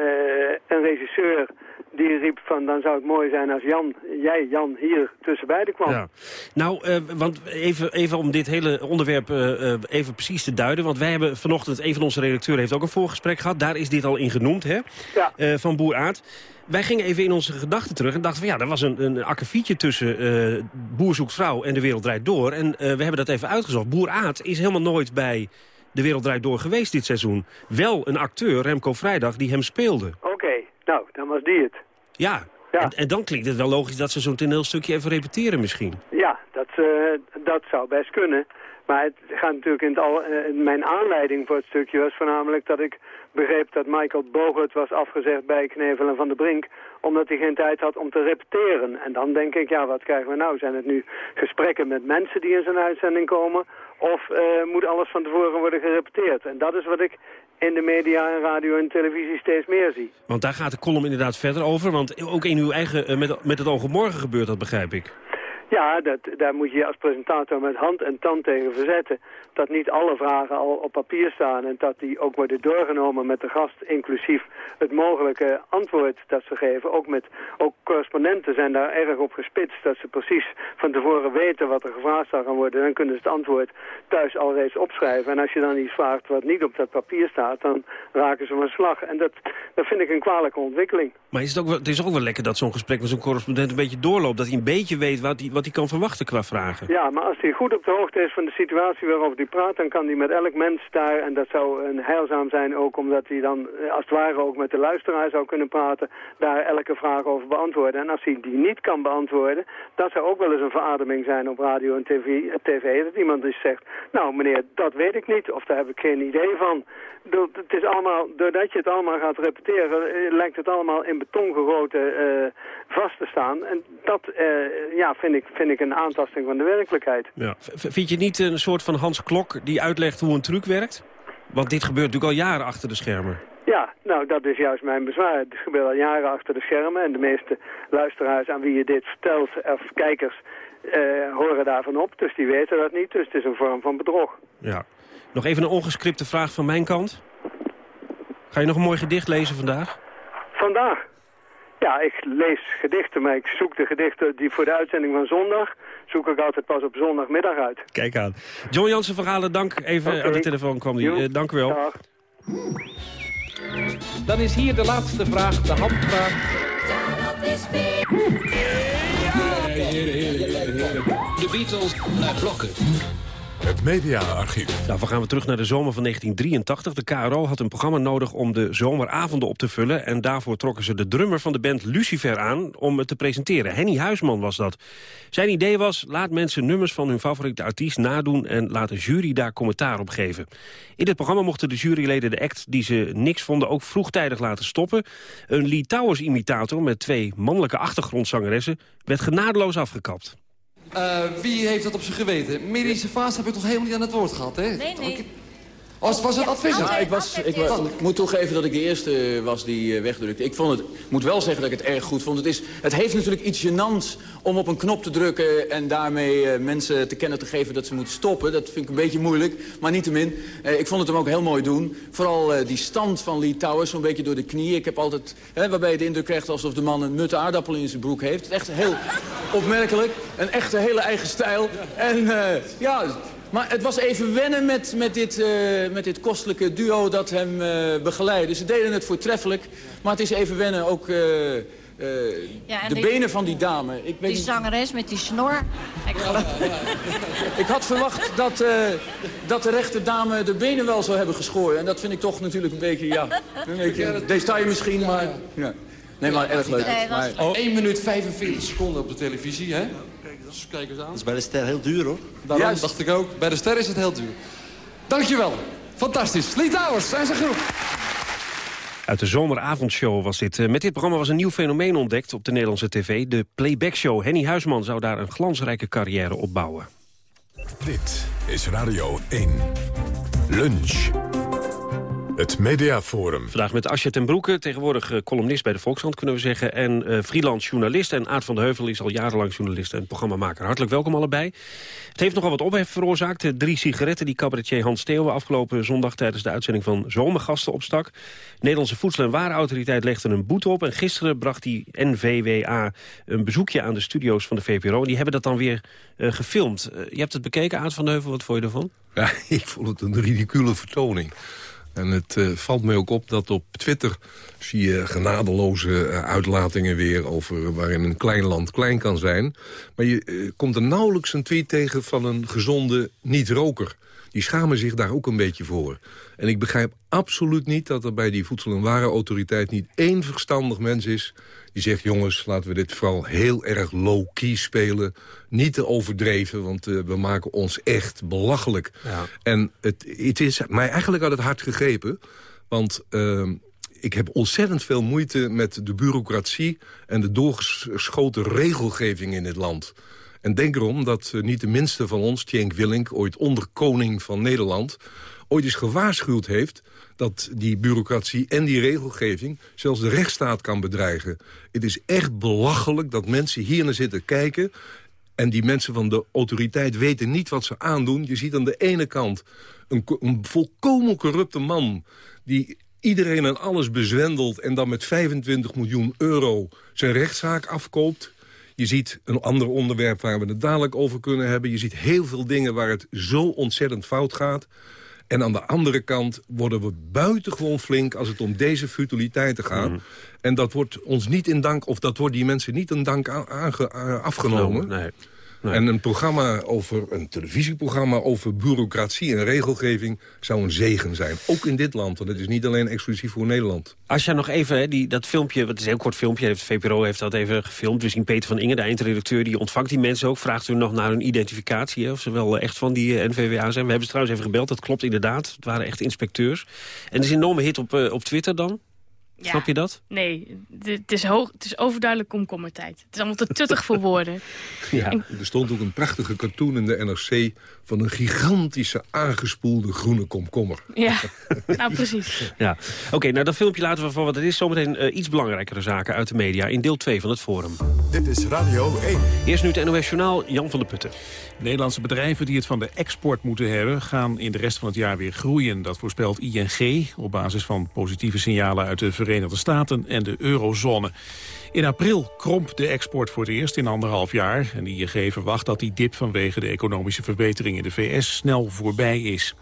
S19: een regisseur die riep van dan zou het mooi zijn als Jan, jij Jan, hier tussen beiden kwam. Ja.
S2: Nou, uh, want even, even om dit hele onderwerp uh, even precies te duiden. Want wij hebben vanochtend, een van onze redacteuren heeft ook een voorgesprek gehad. Daar is dit al in genoemd, hè? Ja. van Boer Aard. Wij gingen even in onze gedachten terug en dachten van ja, er was een, een akkefietje tussen uh, Boer zoekt vrouw en De Wereld Draait Door. En uh, we hebben dat even uitgezocht. Boer Aad is helemaal nooit bij De Wereld Draait Door geweest dit seizoen. Wel een acteur, Remco Vrijdag, die hem speelde.
S19: Oké, nou, dan was die het.
S2: Ja, ja. En, en, dan klinkt het wel logisch dat ze zo'n toneelstukje even repeteren misschien.
S19: Ja, dat, uh, dat zou best kunnen. Maar het gaat natuurlijk in het al... mijn aanleiding voor het stukje was voornamelijk dat ik begreep dat Michael Bogert was afgezegd bij Knevel en Van der Brink... omdat hij geen tijd had om te repeteren. En dan denk ik, ja, wat krijgen we nou? Zijn het nu gesprekken met mensen die in zijn uitzending komen... of uh, moet alles van tevoren worden gerepeteerd? En dat is wat ik in de media en radio en televisie steeds meer zie.
S2: Want daar gaat de column inderdaad verder over. Want ook in uw eigen, uh, met, met het oog op morgen gebeurt dat, begrijp ik.
S19: Ja, dat, daar moet je als presentator met hand en tand tegen verzetten. Dat niet alle vragen al op papier staan en dat die ook worden doorgenomen met de gast, inclusief het mogelijke antwoord dat ze geven. Ook, met, ook correspondenten zijn daar erg op gespitst, dat ze precies van tevoren weten wat er gevraagd zal gaan worden. Dan kunnen ze het antwoord thuis al reeds opschrijven. En als je dan iets vraagt wat niet op dat papier staat, dan raken ze van slag. En dat, dat vind ik een kwalijke ontwikkeling.
S2: Maar is het, ook wel, het is ook wel lekker dat zo'n gesprek met zo'n correspondent een beetje doorloopt. Dat hij een beetje weet wat hij, wat hij kan verwachten qua vragen.
S19: Ja, maar als hij goed op de hoogte is van de situatie waarover hij praat... dan kan hij met elk mens daar, en dat zou een heilzaam zijn ook... omdat hij dan eh, als het ware ook met de luisteraar zou kunnen praten... daar elke vraag over beantwoorden. En als hij die niet kan beantwoorden... dat zou ook wel eens een verademing zijn op radio en tv. tv dat iemand dus zegt, nou meneer, dat weet ik niet... of daar heb ik geen idee van het is allemaal, doordat je het allemaal gaat repeteren, eh, lijkt het allemaal in beton gegoten uh, vast te staan. En dat uh, ja, vind, ik, vind ik een aantasting van de werkelijkheid.
S2: Ja. Vind je niet een soort van Hans Klok die uitlegt hoe een truc werkt? Want dit gebeurt natuurlijk al jaren achter de schermen.
S19: Ja, nou dat is juist mijn bezwaar. Het gebeurt al jaren achter de schermen. En de meeste luisteraars aan wie je dit vertelt, of kijkers, horen daarvan op. Dus die weten dat niet. Dus het is een vorm van bedrog.
S2: Ja. Nog even een ongescripte vraag van mijn kant. Ga je nog een mooi gedicht lezen vandaag?
S19: Vandaag? Ja, ik lees gedichten, maar ik zoek de gedichten die voor de uitzending van zondag... zoek ik altijd pas op zondagmiddag uit.
S2: Kijk aan. John Jansen van Galen, dank. Even okay. aan de telefoon kwam die. Uh, dank u wel. Dag.
S17: Dan is hier de laatste vraag, de handvraag. De Beatles naar blokken.
S1: Het mediaarchief.
S2: Nou, gaan we terug naar de zomer van 1983. De KRO had een programma nodig om de zomeravonden op te vullen. En daarvoor trokken ze de drummer van de band Lucifer aan om het te presenteren. Henny Huisman was dat. Zijn idee was, laat mensen nummers van hun favoriete artiest nadoen... en laat de jury daar commentaar op geven. In dit programma mochten de juryleden de act die ze niks vonden... ook vroegtijdig laten stoppen. Een Lee Towers-imitator met twee mannelijke achtergrondzangeressen... werd genadeloos afgekapt.
S17: Uh, wie heeft dat op zijn geweten? Medische fase heb ik toch helemaal niet aan het woord gehad, hè?
S20: Nee, nee.
S17: Was, was het advies?
S20: Ja,
S17: ik,
S20: was, ik, was,
S17: ik
S20: moet toegeven dat ik de eerste was die uh, wegdrukte. Ik vond het, moet wel zeggen dat ik het erg goed vond. Het, is, het heeft natuurlijk iets gênants om op een knop te drukken... en daarmee uh, mensen te kennen te geven dat ze moeten stoppen. Dat vind ik een beetje moeilijk, maar niettemin. Uh, ik vond het hem ook heel mooi doen. Vooral die stand van Lee Towers, zo'n beetje door de knieën. Ik heb altijd, waarbij je de indruk krijgt alsof de man een mutte aardappel in zijn broek heeft. Echt heel opmerkelijk. Een echte hele eigen stijl. En ja, maar het was even wennen met, met, dit, uh, met dit kostelijke duo dat hem uh, begeleidde. Ze deden het voortreffelijk, maar het is even wennen ook... Uh, ja, de die, benen van die dame. Ik weet die zangeres met die snor. Ik, ik had verwacht dat, dat de rechte dame de benen wel zou hebben geschoren. En dat vind ik toch natuurlijk een beetje, ja... Een beetje, detail misschien, maar... Ja. Nee, maar erg leuk.
S17: Nee, was-
S20: maar...
S17: 1 minuut 45 seconden op de televisie, hè? Dus kijk eens aan. Dat
S21: is bij de ster heel duur, hoor.
S17: Daarom
S21: Juist.
S17: dacht ik ook. Bij de ster is het heel duur. Dankjewel. Fantastisch. Lee Towers zijn groep.
S2: Uit de zomeravondshow was dit. Eh, Met dit programma was een nieuw fenomeen ontdekt op de Nederlandse tv. De Playback Show. Henny Huisman zou daar een glansrijke carrière opbouwen.
S1: Dit is Radio 1. Lunch. Het Mediaforum.
S2: Vandaag met Asja ten Broeke, tegenwoordig eh, columnist bij de Volkskrant kunnen we zeggen. En eh freelance journalist. En Aart van de Heuvel is al jarenlang journalist en programmamaker. Hartelijk welkom allebei. Het heeft nogal wat ophef veroorzaakt. De drie sigaretten die cabaretier Hans Steeuwen afgelopen zondag... tijdens de uitzending van Zomergasten opstak. Nederlandse Voedsel- en Warenautoriteit legde een boete op. En gisteren bracht die NVWA een bezoekje aan de studio's van de VPRO. En die hebben dat dan weer eh, gefilmd. Je hebt het bekeken, Aart van de Heuvel. Wat vond je ervan?
S22: Ja, (laughs) ik vond het een ridicule vertoning. En het eh, valt mij ook op dat op Twitter zie je genadeloze eh, uitlatingen weer... over waarin een klein land klein kan zijn. Maar je eh, komt er nauwelijks een tweet tegen van een gezonde niet-roker. Die schamen zich daar ook een beetje voor. En ik begrijp absoluut niet dat er bij die Voedsel- en Warenautoriteit... niet één verstandig mens is die zegt... jongens, laten we dit vooral heel erg low-key spelen. Niet te overdreven, want eh, we maken ons echt belachelijk. En het, het is mij eigenlijk uit het hart gegrepen. Want ehm, ik heb ontzettend veel moeite met de bureaucratie... en de doorgeschoten regelgeving in dit land. En denk erom dat eh, niet de minste van ons, Tjenk Willink... ooit onderkoning van Nederland, ooit eens gewaarschuwd heeft dat die bureaucratie en die regelgeving zelfs de rechtsstaat kan bedreigen. Het is echt belachelijk dat mensen hier naar zitten kijken... en die mensen van de autoriteit weten niet wat ze aandoen. Je ziet aan de ene kant een, een volkomen corrupte man... die iedereen en alles bezwendelt en dan met 25 miljoen euro zijn rechtszaak afkoopt. Je ziet een ander onderwerp waar we het dadelijk over kunnen hebben. Je ziet heel veel dingen waar het zo ontzettend fout gaat. En aan de andere kant worden we buitengewoon flink... als het om deze futiliteiten gaat. En dat wordt ons niet in dank... of dat wordt die mensen niet in dank afgenomen.
S2: Nee.
S22: En een programma over een televisieprogramma over bureaucratie en regelgeving zou een zegen zijn. Ook in dit land, want het is niet alleen exclusief voor Nederland.
S2: Als je nog even, hè, die, dat filmpje, wat is een heel kort filmpje, heeft, de VPRO heeft dat even gefilmd. We zien Peter van Ingen, de eindredacteur, die ontvangt die mensen ook. Vraagt u nog naar hun identificatie, hè, of ze wel echt van die eh, NVWA zijn. We hebben ze trouwens even gebeld, dat klopt inderdaad. Het waren echt inspecteurs. En er is een enorme hit op, eh, op Twitter dan.
S23: Ja.
S2: Snap je dat?
S23: Nee, het- is, hoog, het is overduidelijk komkommertijd. Het is allemaal te tuttig voor woorden. (laughs)
S22: Ja. Er stond ook een prachtige cartoon in de NRC... van een gigantische aangespoelde groene komkommer.
S23: Ja, (laughs) nou precies. (laughs)
S2: Ja. Oké, nou dat filmpje laten we voor wat het is. Zometeen eh, iets belangrijkere zaken uit de media in deel 2 van het Forum.
S1: Dit is Radio 1.
S2: Eerst nu het NOS Journaal, Jan van der Putten.
S3: Nederlandse bedrijven die het van de export moeten hebben... gaan in de rest van het jaar weer groeien. Dat voorspelt ING op basis van positieve signalen uit de Verenigde Staten en de eurozone. In april kromp de export voor het eerst in anderhalf jaar. En ING verwacht dat die dip vanwege de economische verbetering in de VS snel voorbij is.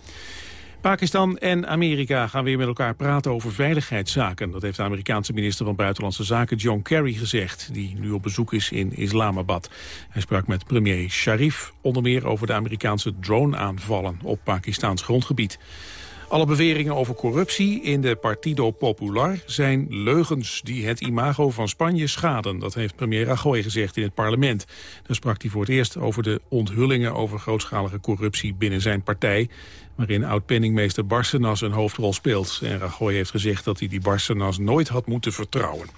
S3: Pakistan en Amerika gaan weer met elkaar praten over veiligheidszaken. Dat heeft de Amerikaanse minister van Buitenlandse Zaken John Kerry gezegd... die nu op bezoek is in Islamabad. Hij sprak met premier Sharif onder meer over de Amerikaanse drone-aanvallen op Pakistaans grondgebied. Alle beweringen over corruptie in de Partido Popular zijn leugens die het imago van Spanje schaden. Dat heeft premier Rajoy gezegd in het parlement. Daar sprak hij voor het eerst over de onthullingen over grootschalige corruptie binnen zijn partij. Waarin oud-penningmeester Barcenas een hoofdrol speelt. En Rajoy heeft gezegd dat hij die Barcenas nooit had moeten vertrouwen.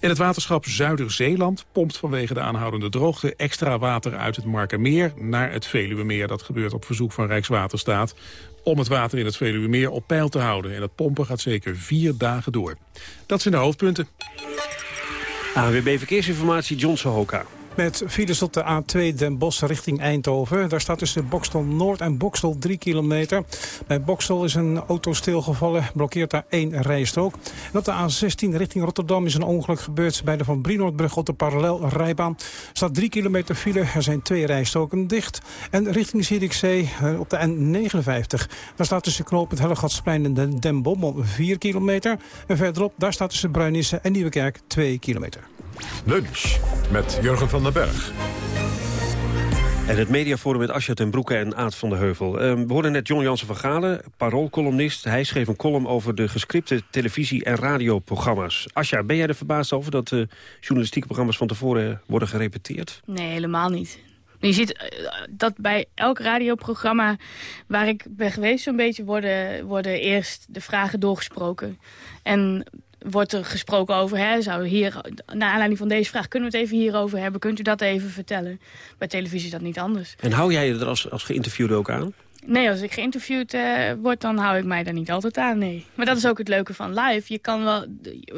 S3: En het waterschap Zuider-Zeeland pompt vanwege de aanhoudende droogte extra water uit het Markermeer naar het Veluwemeer. Dat gebeurt op verzoek van Rijkswaterstaat om het water in het Veluwemeer op peil te houden. En dat pompen gaat zeker vier dagen door. Dat zijn de hoofdpunten.
S2: ANWB Verkeersinformatie, John Sohoka.
S12: Met files op de A2 Den Bosch richting Eindhoven. Daar staat tussen Bokstel Noord en Bokstel 3 kilometer. Bij Bokstel is een auto stilgevallen, blokkeert daar één rijstrook. En op de A16 richting Rotterdam is een ongeluk gebeurd... bij de Van Brienoordbrug op de parallelrijbaan. Staat 3 kilometer file, er zijn twee rijstroken dicht. En richting Zierikzee eh, op de N59. Daar staat tussen knooppunt Hellegatsplein en Den- Bommel 4 kilometer. En verderop, daar staat tussen Bruinisse en Nieuwekerk 2 kilometer.
S1: Lunch met Jurgen van den Berg.
S2: En het mediaforum met Asja ten Broeke en Aad van de Heuvel. Ehm, we hoorden net John Jansen van Galen, paroolcolumnist. Hij schreef een column over de gescripte televisie- en radioprogramma's. Asja, ben jij er verbaasd over dat de journalistieke programma's van tevoren worden gerepeteerd?
S23: Nee, helemaal niet. Je ziet eh, dat bij elk radioprogramma waar ik ben geweest zo'n beetje worden, worden eerst de vragen doorgesproken. En wordt er gesproken over, hè, zou hier, naar aanleiding van deze vraag, kunnen we het even hierover hebben? Kunt u dat even vertellen? Bij televisie is dat niet anders.
S2: En hou jij je er als, als geïnterviewde ook aan?
S23: Nee, als ik geïnterviewd uh, word, dan hou ik mij daar niet altijd aan, nee. Maar dat is ook het leuke van live. Je kan wel...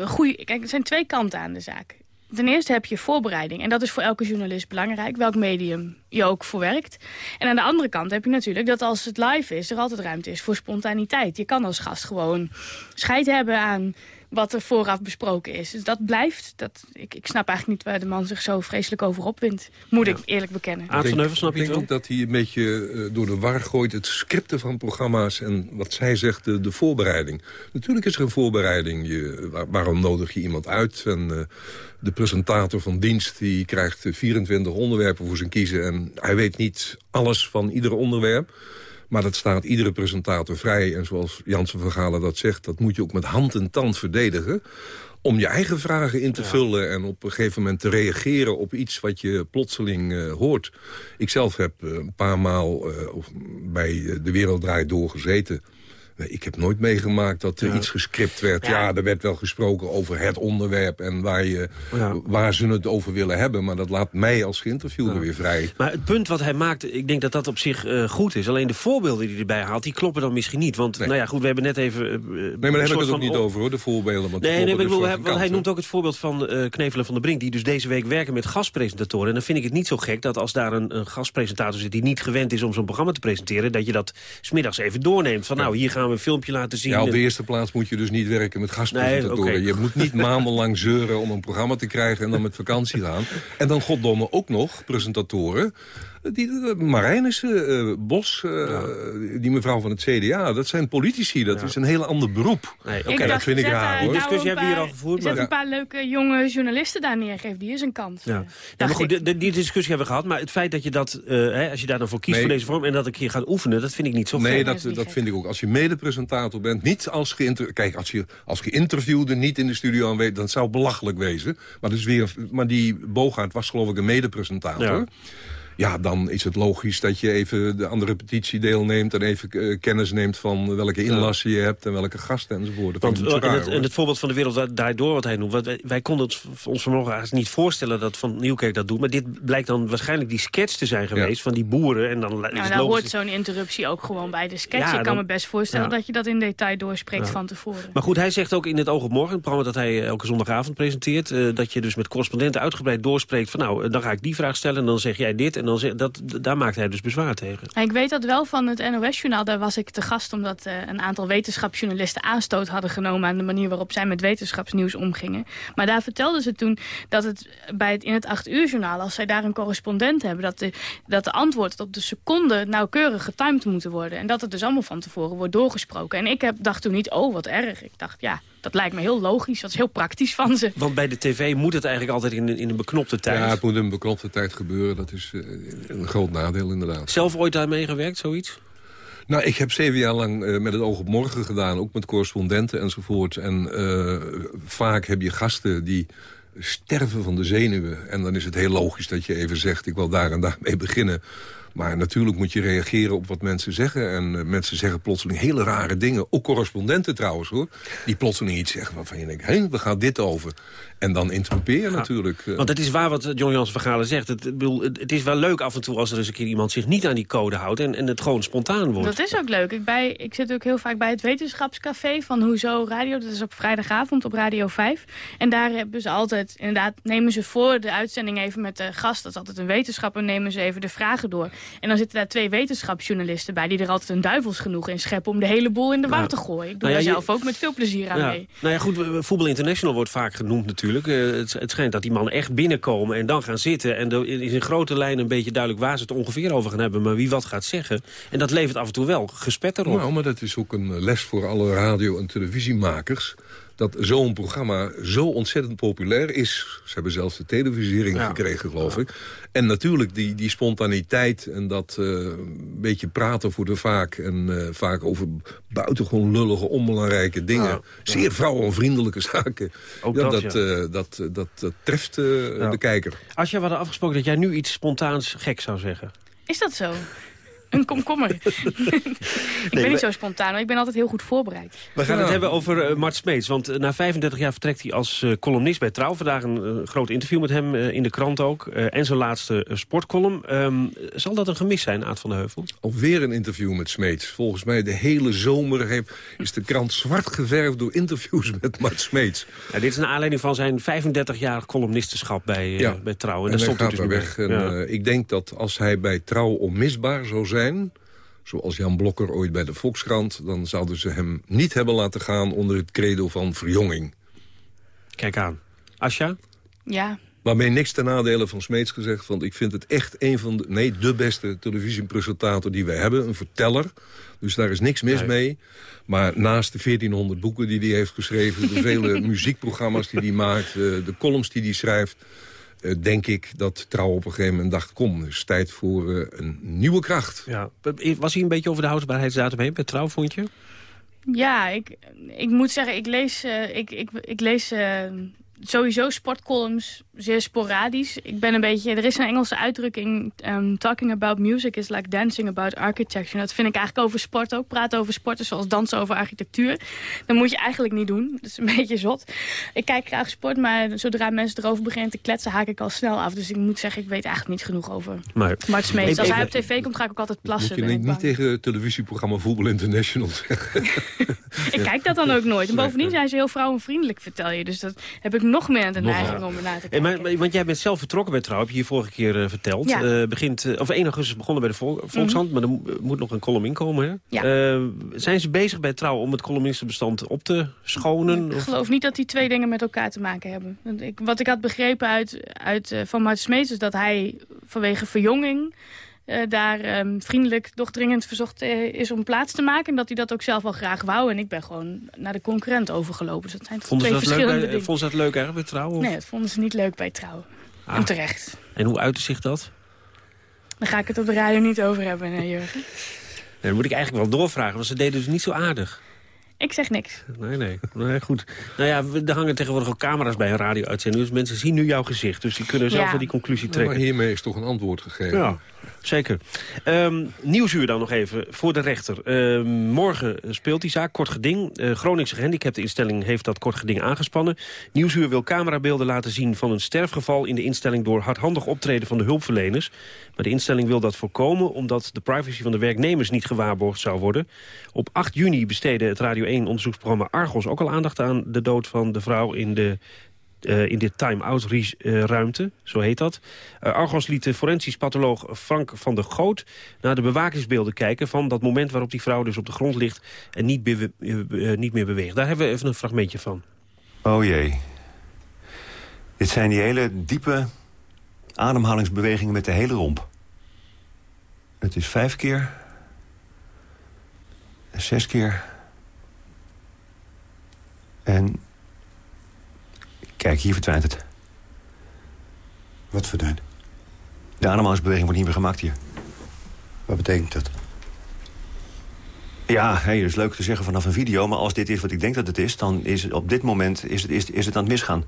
S23: Goeie, kijk, er zijn twee kanten aan de zaak. Ten eerste heb je voorbereiding. En dat is voor elke journalist belangrijk. Welk medium je ook voor werkt. En aan de andere kant heb je natuurlijk dat als het live is... er altijd ruimte is voor spontaniteit. Je kan als gast gewoon scheid hebben aan wat er vooraf besproken is. Dus dat blijft. Dat, ik, ik snap eigenlijk niet waar de man zich zo vreselijk over opwindt. Moet ik eerlijk bekennen.
S22: Aad van Heuvel, snap je Ik denk ook dat hij een beetje uh, door de war gooit... het scripten van programma's en wat zij zegt, de, de voorbereiding. Natuurlijk is er een voorbereiding. Je, waar, waarom nodig je iemand uit? En uh, de presentator van dienst die krijgt 24 onderwerpen voor zijn kiezen... en hij weet niet alles van ieder onderwerp... Maar dat staat iedere presentator vrij. En zoals Jansen van Galen dat zegt, dat moet je ook met hand en tand verdedigen om je eigen vragen in te vullen en op een gegeven moment te reageren op iets wat je plotseling uh, hoort. Ik zelf heb uh, een paar maal uh, bij De Wereld Draait Door gezeten. Nee, ik heb nooit meegemaakt dat er iets gescript werd. Ja. er werd wel gesproken over het onderwerp en waar, je, waar ze het over willen hebben. Maar dat laat mij als geïnterviewde weer vrij.
S2: Maar het punt wat hij maakt, ik denk dat dat op zich uh, goed is. Alleen de voorbeelden die hij erbij haalt, die kloppen dan misschien niet. Want nou ja, goed, we hebben net even... Uh,
S22: nee, maar daar heb ik het ook niet over hoor, de voorbeelden. Want
S2: nee, nee, ik bedoel, hij, want hij noemt ook het voorbeeld van uh, Knevelen van der Brink... die dus deze week werken met gastpresentatoren. En dan vind ik het niet zo gek dat als daar een, een gastpresentator zit... die niet gewend is om zo'n programma te presenteren... dat je dat smiddags even doorneemt. Van nou, hier gaan een filmpje laten zien.
S22: Ja, op de eerste plaats moet je dus niet werken met gastpresentatoren. Nee, okay. Je moet niet maandenlang zeuren om een programma te krijgen... en dan met vakantie gaan. En dan goddomme ook nog presentatoren die, Marijnissen, uh, Bos, uh, ja. die mevrouw van het CDA, dat zijn politici. Dat ja. is een heel ander beroep.
S23: Nee, Oké, okay,
S22: dat vind ik raar.
S23: Die discussie hebben we hier al gevoerd. Zet maar... een paar leuke jonge journalisten daar neergeeft. Die is een kans.
S2: Ja. ja maar goed, de, de, die discussie hebben we gehad. Maar het feit dat je dat, uh, hè, als je daar dan voor kiest nee. voor deze vorm... en dat ik hier gaat oefenen, dat vind ik niet zo
S22: Nee, dat, dat, dat vind ik ook. Als je medepresentator bent, niet als geïnter... Kijk, als je als geïnterviewde niet in de studio aanwezig... dan zou belachelijk wezen. Maar, dus weer, maar die Bogaert was geloof ik een medepresentator ja, dan is het logisch dat je even de, aan de repetitie deelneemt... en even uh, kennis neemt van welke inlassen je hebt... en welke gasten enzovoort.
S2: Want, en, raar, het, en, het, voorbeeld van de wereld daardoor wat hij noemt... Wij, wij, konden het ons vanmorgen niet voorstellen dat Van Nieuwkerk dat doet... maar dit blijkt dan waarschijnlijk die sketch te zijn geweest ja. van die boeren. En dan
S23: nou,
S2: is het
S23: hoort zo'n interruptie ook gewoon bij de sketch. Ja, ik kan me best voorstellen dat je dat in detail doorspreekt van tevoren.
S2: Maar goed, hij zegt ook in het Oog op Morgen... het programma dat hij elke zondagavond presenteert... Uh, dat je dus met correspondenten uitgebreid doorspreekt van... nou, dan ga ik die vraag stellen en dan zeg jij dit... en dan zeg, dat, daar maakt hij dus bezwaar tegen.
S23: Ik weet dat wel van het NOS-journaal. Daar was ik te gast omdat uh, een aantal wetenschapsjournalisten aanstoot hadden genomen... aan de manier waarop zij met wetenschapsnieuws omgingen. Maar daar vertelden ze toen dat het bij het, in het 8 uur journaal... als zij daar een correspondent hebben... dat de, dat de antwoorden op de seconde nauwkeurig getimed moeten worden. En dat het dus allemaal van tevoren wordt doorgesproken. En ik heb, dacht toen niet, oh wat erg. Ik dacht, ja, dat lijkt me heel logisch, dat is heel praktisch van ze.
S2: Want bij de tv moet het eigenlijk altijd in, in een beknopte tijd.
S22: Ja, het moet in een beknopte tijd gebeuren. Dat is uh, een groot nadeel inderdaad.
S2: Zelf ooit daar meegewerkt, zoiets?
S22: Nou, ik heb zeven jaar lang uh, met het oog op morgen gedaan. Ook met correspondenten enzovoort. En uh, vaak heb je gasten die sterven van de zenuwen. En dan is het heel logisch dat je even zegt... ik wil daar en daar mee beginnen. Maar natuurlijk moet je reageren op wat mensen zeggen. En uh, mensen zeggen plotseling hele rare dingen. Ook correspondenten trouwens hoor. Die plotseling iets zeggen waarvan je denkt... hé, we gaan dit over. En dan interrupeer je natuurlijk.
S2: Uh. Want het is waar wat John Jans Vergalen zegt. Het, het, is wel leuk af en toe als er eens een keer iemand zich niet aan die code houdt... en, en het gewoon spontaan wordt.
S23: Dat is ook leuk. Ik, bij, ik zit ook heel vaak bij het wetenschapscafé van Hoezo Radio. Dat is op vrijdagavond op Radio 5. En daar hebben ze altijd, inderdaad, nemen ze voor de uitzending even met de gast... dat is altijd een wetenschapper, nemen ze even de vragen door. En dan zitten daar twee wetenschapsjournalisten bij... die er altijd een duivels genoeg in scheppen om de hele boel in de war te gooien. Ik doe nou ja, daar zelf ook met veel plezier aan
S2: ja.
S23: mee.
S2: Nou ja, goed, Voetbal International wordt vaak genoemd natuurlijk. Uh, het, het, schijnt dat die mannen echt binnenkomen en dan gaan zitten... en er is in grote lijnen een beetje duidelijk waar ze het ongeveer over gaan hebben... maar wie wat gaat zeggen. En dat levert af en toe wel gespet erop.
S22: Nou, maar dat is ook een les voor alle radio- en televisiemakers dat zo'n programma zo ontzettend populair is. Ze hebben zelfs de televisiering
S2: Ja.
S22: gekregen, geloof ik. En natuurlijk die, die spontaniteit en dat eh, een beetje praten voor de vaak... en eh, vaak over buitengewoon lullige, onbelangrijke dingen.
S2: Ja.
S22: Zeer vrouwenvriendelijke zaken.
S2: Ook
S22: ja,
S2: dat,
S22: dat,
S2: ja.
S22: eh, dat, dat, dat treft eh,
S2: Ja.
S22: de kijker.
S2: Als je hadden afgesproken dat jij nu iets spontaans gek zou zeggen.
S23: Is dat zo? Een komkommer. (laughs) ik ben niet zo spontaan, maar ik ben altijd heel goed voorbereid.
S2: We gaan het hebben over eh, Mart Smeets. Want eh, na 35 jaar vertrekt hij als eh, columnist bij Trouw. Vandaag een groot interview met hem in de krant ook. en zijn laatste sportcolumn. Ehm, zal dat een gemis zijn, Aad van de Heuvel?
S22: Alweer een interview met Smeets. Volgens mij de hele zomer heeft, is de krant zwart geverfd... door interviews met Mart Smeets.
S2: Ja, dit is naar aanleiding van zijn 35-jarig columnistenschap bij, bij Trouw. En,
S22: En
S2: daar
S22: hij
S2: stopt hij
S22: gaat
S2: dus
S22: weg. En,
S2: Ja.
S22: ik denk dat als hij bij Trouw onmisbaar zou zijn... zoals Jan Blokker ooit bij de Volkskrant... dan zouden ze hem niet hebben laten gaan onder het credo van verjonging.
S2: Kijk aan. Asja?
S23: Ja,
S22: Waarmee niks ten nadele van Smeets gezegd. Want ik vind het echt een van de... Nee, de beste televisiepresentator die wij hebben. Een verteller. Dus daar is niks mis
S2: Nee.
S22: mee. Maar naast de 1400 boeken die hij heeft geschreven... de (laughs) vele muziekprogramma's die hij maakt... eh, de columns die hij schrijft... eh, denk ik dat Trouw op een gegeven moment dacht... kom, het is tijd voor eh, een nieuwe kracht.
S2: Ja. Was hij een beetje over de houdbaarheidsdatum heen bij Trouw, vond je?
S23: ja ik, ik moet zeggen, ik lees, eh, ik, ik, ik lees sowieso sportcolumns zeer sporadisch. Ik ben een beetje, er is een Engelse uitdrukking, um, talking about music is like dancing about architecture. Dat vind ik eigenlijk over sport ook. Praten over sport is zoals dansen over architectuur. Dat moet je eigenlijk niet doen. Dat is een (laughs) beetje zot. Ik kijk graag sport, maar zodra mensen erover beginnen te kletsen, haak ik al snel af. Dus ik moet zeggen, ik weet eigenlijk niet genoeg over
S2: Maar,
S23: Mart Smeets. Als hij op tv komt, ga ik ook altijd plassen.
S22: Moet je niet tegen het televisieprogramma Voetbal International zeggen. (laughs)
S23: Ik kijk dat dan ook nooit. En bovendien zijn ze heel vrouwenvriendelijk, vertel je. Dus dat heb ik nog meer de neiging om ernaar te
S2: maar, want jij bent zelf vertrokken bij Trouw, heb je hier vorige keer eh, verteld.
S23: Ja.
S2: Eh, begint, eh, of 1 augustus begonnen bij de Vol Volkshand, maar er mo- moet nog een column inkomen. Hè?
S23: Ja.
S2: Zijn ze bezig bij Trouw om het columnistenbestand op te schonen?
S23: Ik
S2: Of-
S23: geloof niet dat die twee dingen met elkaar te maken hebben. Ik, wat ik had begrepen uit, uit, van Mart Smeets... is dat hij vanwege verjonging eh, daar ehm, vriendelijk, doch dringend verzocht eh, is om plaats te maken. En dat hij dat ook zelf wel graag wou. En ik ben gewoon naar de concurrent overgelopen. Dus dat zijn
S2: Vonden ze,
S23: twee
S2: dat leuk,
S23: verschillende
S2: bij,
S23: dingen.
S2: vonden ze dat leuk erg bij Trouw? of-
S23: Nee, dat vonden ze niet leuk bij Trouw.
S2: Ah.
S23: En terecht.
S2: En hoe uitte zich dat?
S23: Daar ga ik het op de radio niet over hebben, nee, Jurgen.
S2: Nee, dan moet ik eigenlijk wel doorvragen, want ze deden dus niet zo aardig.
S23: Ik zeg niks.
S2: Nee, nee. nee goed. Nou ja, we- er hangen tegenwoordig ook camera's bij een radio-uitzending. Dus mensen zien nu jouw gezicht. Dus die kunnen zelf
S23: Ja.
S2: wel die conclusie
S22: Maar
S2: trekken.
S22: hiermee is toch een antwoord gegeven.
S2: Ja, zeker. Ehm, nieuwsuur dan nog even voor de rechter. Ehm, morgen speelt die zaak, kort geding. Uh, Groningse gehandicapteninstelling heeft dat kort geding aangespannen. Nieuwsuur wil camerabeelden laten zien van een sterfgeval... in de instelling door hardhandig optreden van de hulpverleners. Maar de instelling wil dat voorkomen... omdat de privacy van de werknemers niet gewaarborgd zou worden. Op 8 juni besteedde het Radio 1-onderzoeksprogramma Argos... ook al aandacht aan de dood van de vrouw in de eh, in dit time-out-ruimte, zo heet dat. Eh, Argos liet de forensisch patholoog Frank van der Goot... naar de bewakingsbeelden kijken van dat moment waarop die vrouw dus op de grond ligt... en niet, eh, eh, niet meer beweegt. Daar hebben we even een fragmentje van.
S21: Oh jee. Dit zijn die hele diepe ademhalingsbewegingen met de hele romp. Het is vijf keer. Zes keer. En... Kijk, hier verdwijnt het.
S24: Wat verdwijnt?
S21: De ademhalingsbeweging wordt niet meer gemaakt hier.
S24: Wat betekent dat?
S21: Ja, hey, dat is leuk te zeggen vanaf een video... maar als dit is wat ik denk dat het is... dan is het op dit moment is het, is, is het aan het misgaan.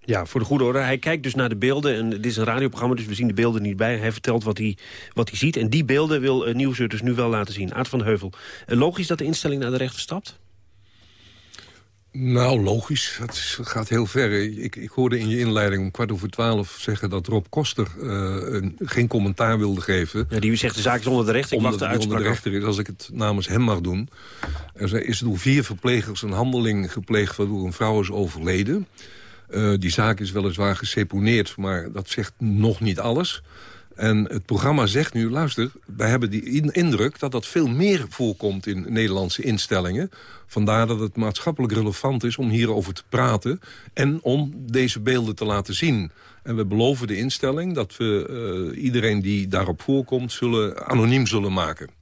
S2: Ja, voor de goede orde. Hij kijkt dus naar de beelden. En dit is een radioprogramma, dus we zien de beelden niet bij. Hij vertelt wat hij, wat hij ziet. En die beelden wil uh, Nieuwsuur dus nu wel laten zien. Aad van de Heuvel. Uh, logisch dat de instelling naar de rechter stapt?
S22: Nou, logisch. Het is, gaat heel ver. Ik, ik hoorde in je inleiding om kwart over twaalf zeggen... dat Rob Koster uh, een, geen commentaar wilde geven.
S2: Ja, die zegt de zaak is onder de rechter. Ik wacht de
S22: het onder de rechter is, als ik het namens hem mag doen. Er is door vier verplegers een handeling gepleegd... waardoor een vrouw is overleden. Uh, die zaak is weliswaar geseponeerd, maar dat zegt nog niet alles. En het programma zegt nu, luister, wij hebben die indruk... dat dat veel meer voorkomt in Nederlandse instellingen. Vandaar dat het maatschappelijk relevant is om hierover te praten... en om deze beelden te laten zien. En we beloven de instelling dat we uh, iedereen die daarop voorkomt... Zullen, anoniem zullen maken.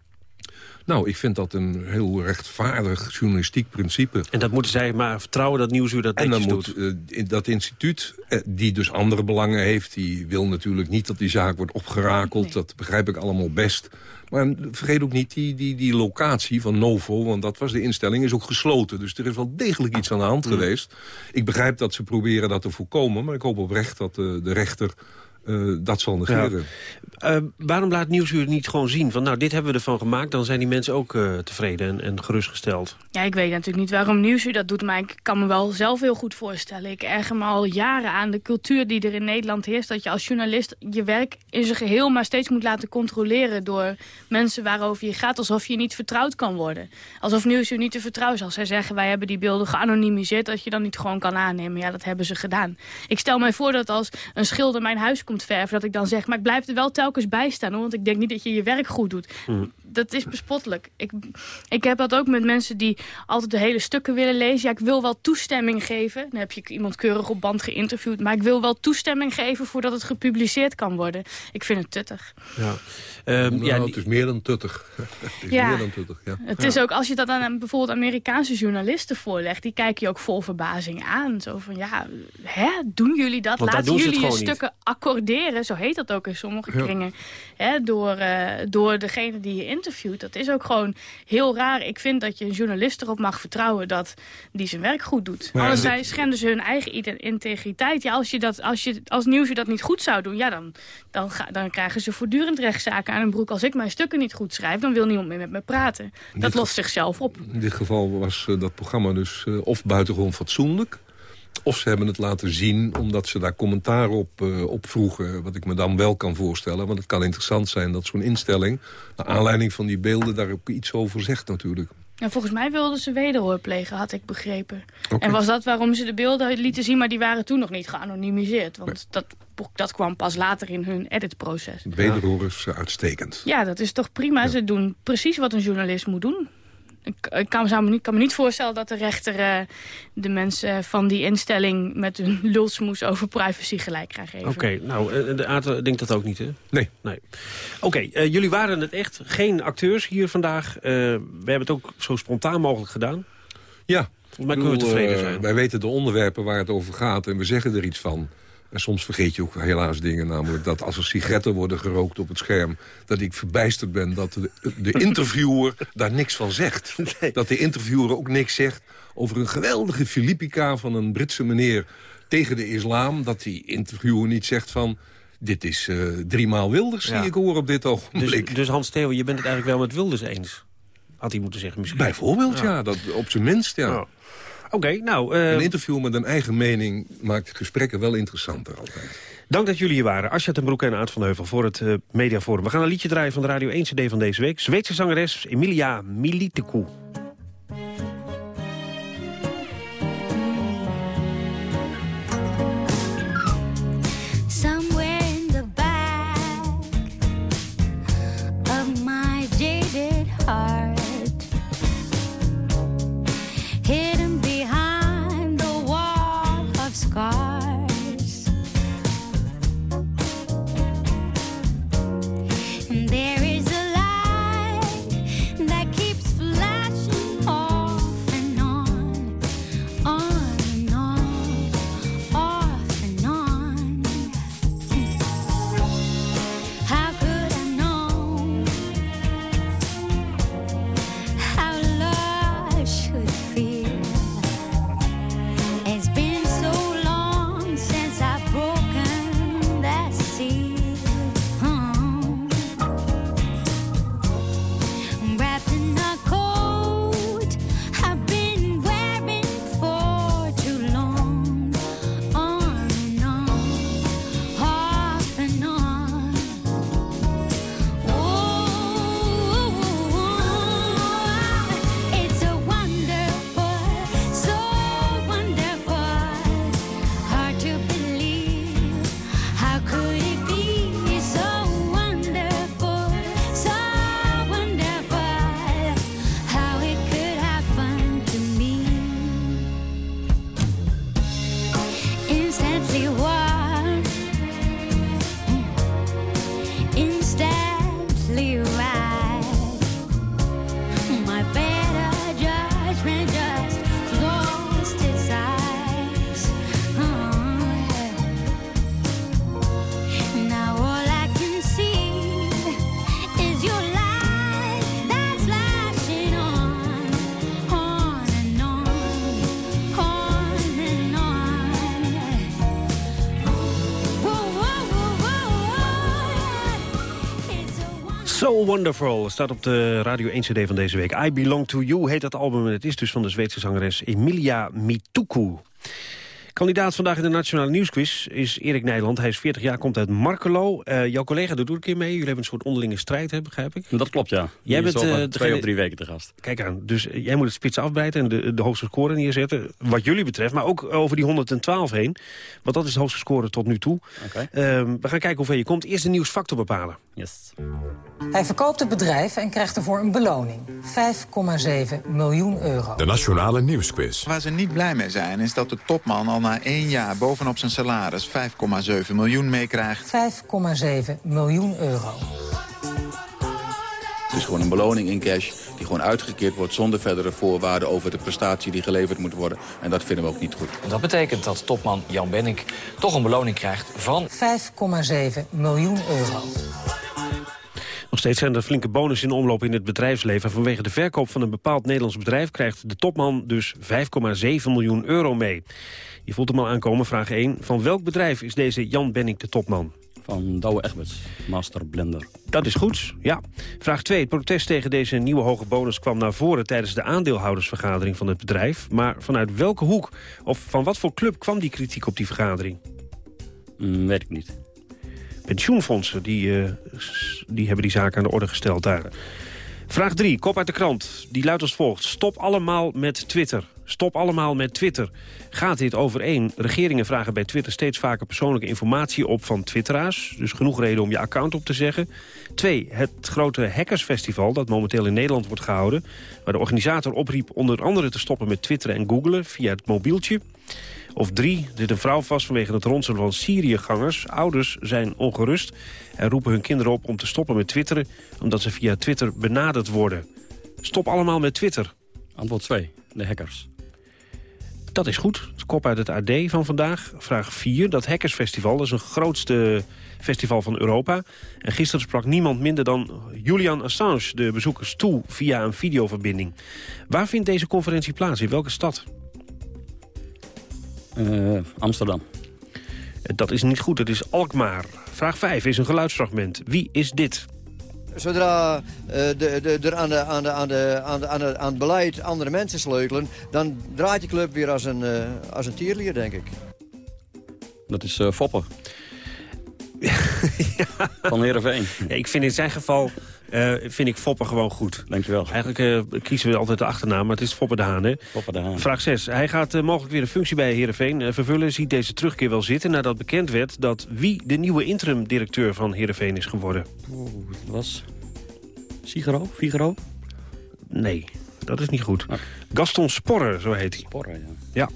S22: Nou, ik vind dat een heel rechtvaardig journalistiek principe.
S2: En dat moeten zij maar vertrouwen dat Nieuwsuur dat
S22: En dan moet
S2: doet.
S22: eh, dat instituut, eh, die dus andere belangen heeft... die wil natuurlijk niet dat die zaak wordt opgerakeld. Dat begrijp ik allemaal best. Maar vergeet ook niet, die, die, die locatie van Novo... want dat was de instelling, is ook gesloten. Dus er is wel degelijk iets aan de hand
S2: Mm.
S22: geweest. Ik begrijp dat ze proberen dat te voorkomen... maar ik hoop oprecht dat eh, de rechter eh, dat zal negeren.
S2: Eh, waarom laat Nieuwsuur niet gewoon zien van... nou, dit hebben we ervan gemaakt, dan zijn die mensen ook eh, tevreden en, en gerustgesteld.
S23: Ja, ik weet natuurlijk niet waarom Nieuwsuur dat doet, maar ik kan me wel zelf heel goed voorstellen. Ik erger me al jaren aan de cultuur die er in Nederland heerst. Dat je als journalist je werk in zijn geheel maar steeds moet laten controleren door mensen waarover je gaat. Alsof je niet vertrouwd kan worden. Alsof Nieuwsuur niet te vertrouwen is. Als zij zeggen wij hebben die beelden geanonimiseerd, dat je dan niet gewoon kan aannemen. Ja, dat hebben ze gedaan. Ik stel mij voor dat als een schilder mijn huis komt verven, dat ik dan zeg, maar ik blijf er wel telkens bij staan. Want ik denk niet dat je je werk goed doet dat is bespottelijk. Ik, ik heb dat ook met mensen die altijd de hele stukken willen lezen. Ja, ik wil wel toestemming geven. Dan heb je iemand keurig op band geïnterviewd. Maar ik wil wel toestemming geven voordat het gepubliceerd kan worden. Ik vind het tuttig.
S2: Ja.
S22: nou,
S2: ja,
S22: Het is meer dan tuttig. (laughs) het is
S23: Ja.
S22: meer dan tuttig, ja.
S23: Het is ook, als je dat aan bijvoorbeeld Amerikaanse journalisten voorlegt... die kijken je ook vol verbazing aan. Zo van, ja, hè, doen jullie dat?
S2: Want
S23: Laten jullie je
S2: niet.
S23: stukken accorderen? Zo heet dat ook in sommige
S2: Ja.
S23: kringen. Hè, door, eh, door degene die je interviewt. Dat is ook gewoon heel raar. Ik vind dat je een journalist erop mag vertrouwen... dat die zijn werk goed doet.
S22: Maar
S23: Anders
S22: dit-
S23: schenden ze hun eigen integriteit. Ja, als, je dat, als, je, als nieuws je dat niet goed zou doen... Ja, dan, dan, ga, dan krijgen ze voortdurend rechtszaken aan hun broek. Als ik mijn stukken niet goed schrijf... dan wil niemand meer met me praten. Dat lost zichzelf op.
S22: In dit geval was eh, dat programma dus eh, of buitengewoon fatsoenlijk... of ze hebben het laten zien omdat ze daar commentaar op, eh, op vroegen... wat ik me dan wel kan voorstellen. Want het kan interessant zijn dat zo'n instelling... naar aanleiding van die beelden daar ook iets over zegt natuurlijk.
S23: Ja, volgens mij wilden ze wederhoor plegen, had ik begrepen. En was dat waarom ze de beelden lieten zien... maar die waren toen nog niet geanonimiseerd. Want dat, dat kwam pas later in hun editproces.
S22: Wederhoor is uitstekend.
S23: Ja, dat is toch prima. Ze doen precies wat een journalist moet doen. Ik, kan, zou me niet, kan me niet voorstellen dat de rechter eh, de mensen van die instelling... met hun (laughs) lulsmoes over privacy gelijk gaat geven.
S2: Oké, nou, eh, de Aad denkt dat ook niet, hè?
S22: Nee.
S2: nee. Oké, eh, jullie waren het echt. Geen acteurs hier vandaag. Eh, we hebben het ook zo spontaan mogelijk gedaan.
S22: Ja.
S2: Volgens mij kunnen we tevreden zijn.
S22: wij weten de onderwerpen waar het over gaat en we zeggen er iets van. En soms vergeet je ook helaas dingen, namelijk dat als er sigaretten worden gerookt op het scherm... dat ik verbijsterd ben dat de, de interviewer daar niks van zegt. (laughs) Dat de interviewer ook niks zegt over een geweldige Filippica van een Britse meneer tegen de islam. Dat die interviewer niet zegt van... Dit is eh driemaal Wilders,
S2: Ja.
S22: zie ik hoor op dit
S2: Dus,
S22: ogenblik.
S2: dus Hans Theo, je bent het eigenlijk wel met Wilders eens. Had hij moeten zeggen misschien.
S22: Bijvoorbeeld, ja. dat, op zijn minst, ja.
S2: Oké, nou...
S22: Een interview met een eigen mening maakt gesprekken wel interessanter altijd.
S2: Dank dat jullie hier waren. Asja ten Broek en Aad van Heuvel voor het eh, Mediaforum. We gaan een liedje draaien van de Radio 1 CD van deze week. Zweedse zangeres Emilia Militeku. Wonderful staat op de Radio 1 CD van deze week. I Belong To You heet dat album en het is dus van de Zweedse zangeres Emilia Mituku. Kandidaat vandaag in de Nationale Nieuwsquiz is Erik Nijland. Hij is 40 jaar, komt uit Markelo. Eh, jouw collega doet een keer mee. Jullie hebben een soort onderlinge strijd, hè, begrijp ik?
S25: Dat klopt, ja.
S2: Jij bent eh,
S25: twee
S2: degene-
S25: of drie weken te gast.
S2: Kijk aan, dus eh, jij moet het spits afbijten en de, de hoogste score neerzetten. Wat jullie betreft, maar ook over die 112 heen. Want dat is de hoogste score tot nu toe. Ehm, we gaan kijken hoe ver je komt. Eerst de nieuwsfactor bepalen.
S25: Yes.
S26: Hij verkoopt het bedrijf en krijgt ervoor een beloning. 5,7 miljoen euro.
S1: De Nationale Nieuwsquiz.
S27: Waar ze niet blij mee zijn is dat de topman al na één jaar bovenop zijn salaris 5,7 miljoen meekrijgt.
S26: 5,7 miljoen euro.
S20: Het is gewoon een beloning in cash die gewoon uitgekeerd wordt... zonder verdere voorwaarden over de prestatie die geleverd moet worden. En dat vinden we ook niet goed.
S28: Dat betekent dat topman Jan Benink toch een beloning krijgt van...
S26: 5,7 miljoen euro.
S2: Nog steeds zijn er flinke bonussen in omloop in het bedrijfsleven. Vanwege de verkoop van een bepaald Nederlands bedrijf... krijgt de topman dus 5,7 miljoen euro mee. Je voelt hem al aankomen, vraag 1. Van welk bedrijf is deze Jan Benning de topman?
S25: Van Douwe Egberts, Master Blender.
S2: Dat is goed, ja. Vraag 2. Het protest tegen deze nieuwe hoge bonus kwam naar voren... tijdens de aandeelhoudersvergadering van het bedrijf. Maar vanuit welke hoek of van wat voor club kwam die kritiek op die vergadering?
S25: Mm, weet ik niet.
S2: Pensioenfondsen die, eh, die hebben die zaak aan de orde gesteld daar. Vraag 3, kop uit de krant. Die luidt als volgt. Stop allemaal met Twitter. Stop allemaal met Twitter. Gaat dit overeen? Regeringen vragen bij Twitter steeds vaker persoonlijke informatie op van twitteraars. Dus genoeg reden om je account op te zeggen. 2. Het grote hackersfestival dat momenteel in Nederland wordt gehouden. Waar de organisator opriep onder andere te stoppen met twitteren en googlen via het mobieltje. Of drie, zit een vrouw vast vanwege het ronselen van Syriëgangers. Ouders zijn ongerust en roepen hun kinderen op om te stoppen met twitteren... omdat ze via Twitter benaderd worden. Stop allemaal met Twitter.
S25: Antwoord 2, de hackers.
S2: Dat is goed. Het kop uit het AD van vandaag. Vraag 4. Dat Hackersfestival dat is een grootste festival van Europa. En gisteren sprak niemand minder dan Julian Assange de bezoekers toe via een videoverbinding. Waar vindt deze conferentie plaats? In welke stad?
S25: Eh, Amsterdam.
S2: Dat is niet goed, het is Alkmaar. Vraag 5 is een geluidsfragment. Wie is dit?
S29: Zodra eh, de, de, er aan, de, aan, de, aan, de, aan, de, aan, de, aan het beleid andere mensen sleutelen... dan draait die club weer als een, eh, als een tierlier, denk ik.
S25: Dat is eh Foppen. (laughs) Van Heerenveen.
S2: Ja, ik vind in zijn geval eh, vind ik Foppen gewoon goed.
S25: Dankjewel.
S2: Eigenlijk eh, kiezen we altijd de achternaam, maar het is Foppen de Haan. Hè?
S25: Foppen de Haan.
S2: Vraag 6. Hij gaat eh, mogelijk weer een functie bij Heerenveen vervullen. Ziet deze terugkeer wel zitten nadat bekend werd... dat wie de nieuwe interim-directeur van Heerenveen is geworden?
S25: Oeh, dat was... Figaro? Figaro?
S2: Nee, dat is niet goed. Gaston Sporre, zo heet hij.
S25: Sporre, ja.
S2: Ja.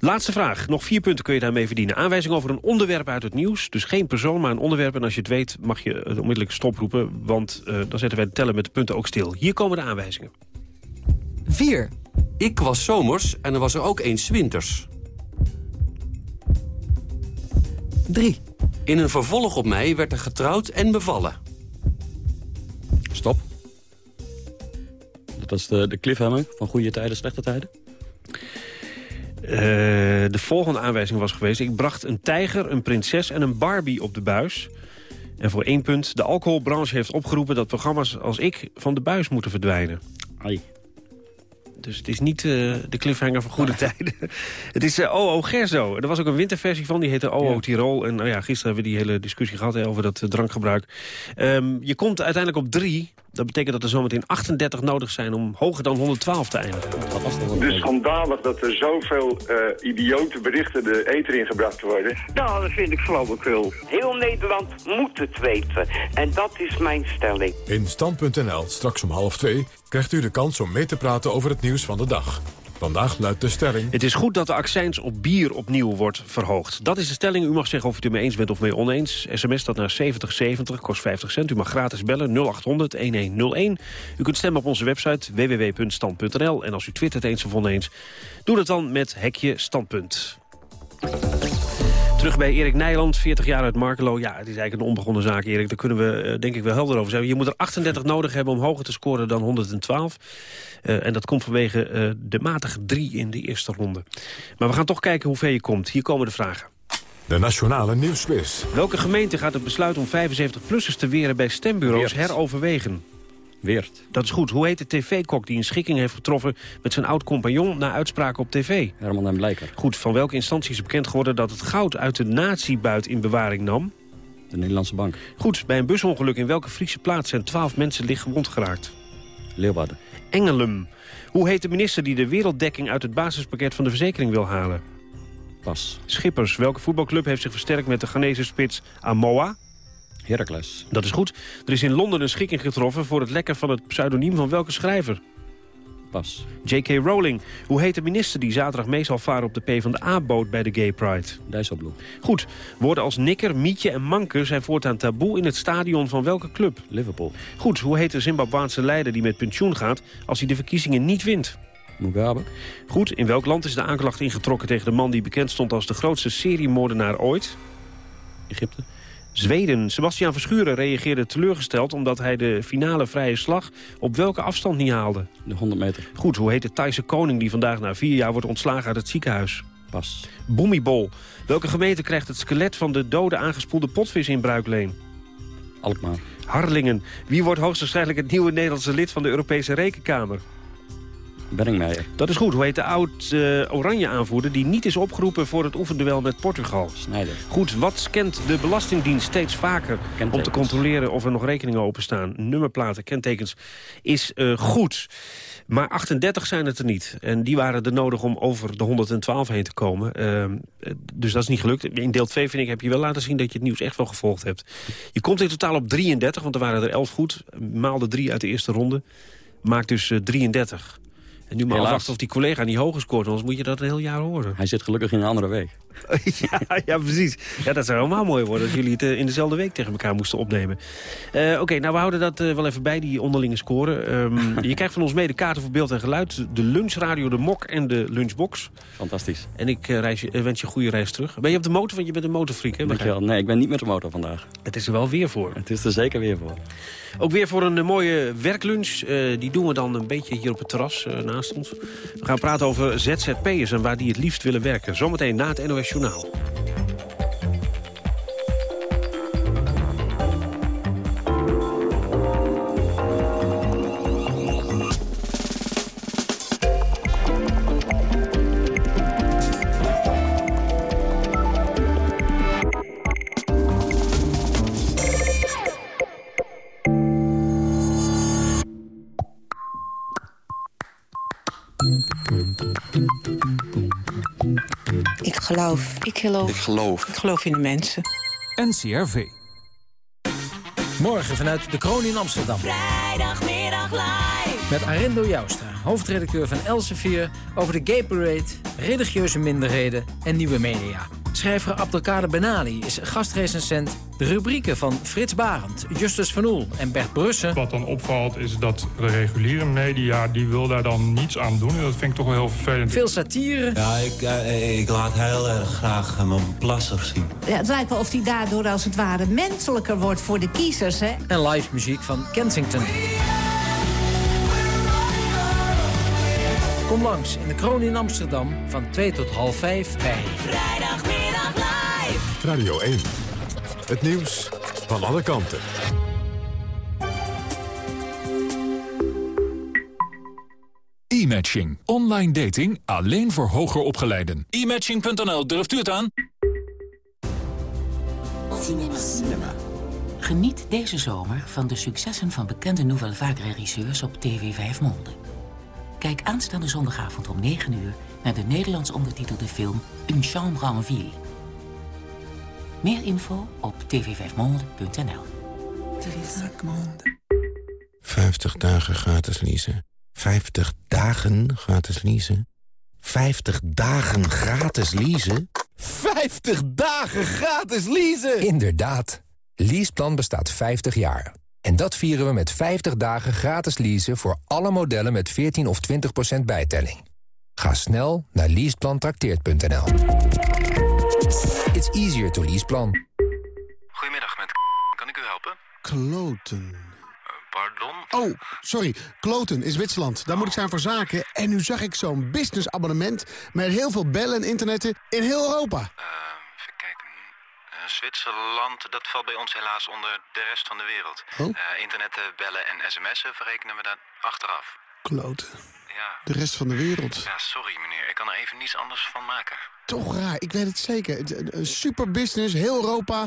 S2: Laatste vraag. Nog vier punten kun je daarmee verdienen. Aanwijzing over een onderwerp uit het nieuws. Dus geen persoon, maar een onderwerp. En als je het weet, mag je het onmiddellijk stoproepen. Want eh, dan zetten wij de tellen met de punten ook stil. Hier komen de aanwijzingen.
S30: 4. Ik was zomers en er was er ook eens winters. 3. In een vervolg op mij werd er getrouwd en bevallen.
S25: Stop. Dat is de, de cliffhanger van goede tijden, slechte tijden.
S2: Eh, de volgende aanwijzing was geweest... ik bracht een tijger, een prinses en een Barbie op de buis. En voor één punt, de alcoholbranche heeft opgeroepen... dat programma's als ik van de buis moeten verdwijnen.
S25: Ai.
S2: Dus het is niet eh, de cliffhanger van goede tijden. (laughs) Het is uh, OO Gerzo. Er was ook een winterversie van, die heette OO
S25: Ja.
S2: Tirol. En nou ja, gisteren hebben we die hele discussie gehad hè, over dat eh, drankgebruik. Ehm, je komt uiteindelijk op drie. Dat betekent dat er zometeen 38 nodig zijn om hoger dan 112 te eindigen.
S31: Dus schandalig dat er zoveel eh idiote berichten de eter ingebracht worden.
S32: Nou, dat vind ik flauwekul. Heel Nederland moet het weten. En dat is mijn stelling.
S1: In Stand.nl, straks om half twee, krijgt u de kans om mee te praten over het nieuws van de dag. Vandaag luidt de stelling...
S2: Het is goed dat de accijns op bier opnieuw wordt verhoogd. Dat is de stelling. U mag zeggen of u het ermee eens bent of mee oneens. SMS dat naar 7070, kost 50 cent. U mag gratis bellen 0800-1101. U kunt stemmen op onze website www.stand.nl. En als u twittert eens of oneens, doe dat dan met hekje standpunt. Terug bij Erik Nijland, 40 jaar uit Markelo. Ja, het is eigenlijk een onbegonnen zaak, Erik. Daar kunnen we eh, denk ik wel helder over zijn. Je moet er 38 nodig hebben om hoger te scoren dan 112. Eh, en dat komt vanwege eh, de matige drie in de eerste ronde. Maar we gaan toch kijken hoe ver je komt. Hier komen de vragen.
S1: De Nationale Nieuwsquiz.
S2: Welke gemeente gaat het besluit om 75-plussers te weren bij stembureaus heroverwegen?
S25: Weert.
S2: Dat is goed. Hoe heet de tv-kok die een schikking heeft getroffen met zijn oud-compagnon na uitspraken op tv?
S25: Herman en Blijker.
S2: Goed. Van welke instantie is bekend geworden dat het goud uit de natiebuit in bewaring nam?
S25: De Nederlandse Bank.
S2: Goed. Bij een busongeluk in welke Friese plaats zijn 12 mensen licht gewond geraakt?
S25: Leeuwarden.
S2: Engelum. Hoe heet de minister die de werelddekking uit het basispakket van de verzekering wil halen?
S25: Pas.
S2: Schippers. Welke voetbalclub heeft zich versterkt met de Ghanese spits Amoa?
S25: Heracles.
S2: Dat is goed. Er is in Londen een schikking getroffen voor het lekken van het pseudoniem van welke schrijver?
S25: Pas.
S2: J.K. Rowling. Hoe heet de minister die zaterdag mee zal varen op de PvdA-boot bij de Gay Pride?
S25: Dijsselbloem.
S2: Goed. Woorden als nikker, mietje en manke zijn voortaan taboe in het stadion van welke club?
S25: Liverpool.
S2: Goed. Hoe heet de Zimbabwaanse leider die met pensioen gaat als hij de verkiezingen niet wint?
S25: Mugabe.
S2: Goed. In welk land is de aanklacht ingetrokken tegen de man die bekend stond als de grootste seriemoordenaar ooit?
S25: Egypte.
S2: Zweden. Sebastian Verschuren reageerde teleurgesteld omdat hij de finale vrije slag op welke afstand niet haalde?
S25: De 100 meter.
S2: Goed, hoe heet de Thaise koning die vandaag na vier jaar wordt ontslagen uit het ziekenhuis?
S25: Pas.
S2: Boemibol. Welke gemeente krijgt het skelet van de dode aangespoelde potvis in bruikleen?
S25: Alkmaar.
S2: Harlingen. Wie wordt hoogstwaarschijnlijk het nieuwe Nederlandse lid van de Europese Rekenkamer?
S25: Benningmeijer.
S2: Dat is goed. Hoe heet de oud-oranje-aanvoerder die niet is opgeroepen voor het oefenduel met Portugal?
S25: Snijder.
S2: Goed, wat scant de Belastingdienst steeds vaker om te controleren of er nog rekeningen openstaan? Nummerplaten, kentekens is eh, goed. Maar 38 zijn het er niet. En die waren er nodig om over de 112 heen te komen. Ehm, eh, dus dat is niet gelukt. In deel 2 vind ik, heb je wel laten zien dat je het nieuws echt wel gevolgd hebt. Je komt in totaal op 33, want er waren er 11 goed. Maal de 3 uit de eerste ronde. Maakt dus eh, 33. En nu maar afwachten of die collega niet hoger scoort. Anders moet je dat een heel jaar horen.
S25: Hij zit gelukkig in een andere week. (laughs)
S2: ja, ja, precies. Ja, dat zou helemaal mooi worden als jullie het eh, in dezelfde week tegen elkaar moesten opnemen. Eh, Oké, nou we houden dat eh, wel even bij, die onderlinge score. Ehm, (laughs) je krijgt van ons mee de kaarten voor beeld en geluid, de lunchradio, de mok en de lunchbox.
S25: Fantastisch.
S2: En ik reis je, wens je een goede reis terug. Ben je op de motor, want je bent een motorfreak, hè?
S25: Dankjewel. Nee, ik ben niet met de motor vandaag.
S2: Het is er wel weer voor.
S25: Het is er zeker weer voor.
S2: Ook weer voor een mooie werklunch. Die doen we dan een beetje hier op het terras naast ons. We gaan praten over ZZP'ers en waar die het liefst willen werken. Zometeen na het NOS Journaal.
S33: Geloof. Ik geloof.
S27: Ik geloof.
S33: Ik geloof in de mensen.
S34: NCRV. Morgen vanuit de Kroon in Amsterdam.
S35: Vrijdagmiddag live.
S34: Met Arendo Joustra, hoofdredacteur van Elsevier... over de Gay Parade, religieuze minderheden en nieuwe media. Schrijver Abdelkader Benali is gastrecensent. De rubrieken van Frits Barend, Justus van Oel en Bert Brussen...
S36: Wat dan opvalt is dat de reguliere media, die wil daar dan niets aan doen. En dat vind ik toch wel heel vervelend.
S34: Veel satire.
S37: Ja, ik, eh, ik laat heel erg graag eh, mijn plasser zien.
S35: Ja, het lijkt wel of hij daardoor als het ware menselijker wordt voor de kiezers, hè?
S34: En live muziek van Kensington. Kom langs in de Kroon in Amsterdam van 2 tot half 5 bij...
S35: Vrijdagmiddag live.
S1: Radio 1. Het nieuws van alle kanten.
S38: E-matching. Online dating alleen voor hoger opgeleiden. E-matching.nl, durft u het aan?
S39: Cinema. Geniet deze zomer van de successen van bekende Nouvelle Vague regisseurs op TV 5 Monde. Kijk aanstaande zondagavond om 9 uur naar de Nederlands ondertitelde film Une chambre en ville. Meer info op tv5monde.nl.
S40: 50 dagen gratis leasen. 50 dagen gratis leasen. 50 dagen gratis leasen.
S41: 50 dagen gratis leasen! Inderdaad. Leaseplan bestaat 50 jaar. En dat vieren we met 50 dagen gratis leasen voor alle modellen met 14 of 20% bijtelling. Ga snel naar leaseplantrakteert.nl. It's easier to leaseplan.
S42: Goedemiddag, met kan ik u helpen?
S43: Kloten.
S42: Pardon?
S43: Oh, sorry. Kloten is Zwitserland. Daar moet ik zijn voor zaken. En nu zag ik zo'n businessabonnement met heel veel bellen en internetten in heel Europa.
S42: Zwitserland, dat valt bij ons helaas onder de rest van de wereld.
S43: Oh.
S42: Eh, internetten, bellen en sms'en verrekenen we daar achteraf.
S43: Kloten.
S42: Ja.
S43: De rest van de wereld.
S42: Ja, sorry meneer. Ik kan er even niets anders van maken.
S43: Toch raar, ik weet het zeker. Super business, heel Europa.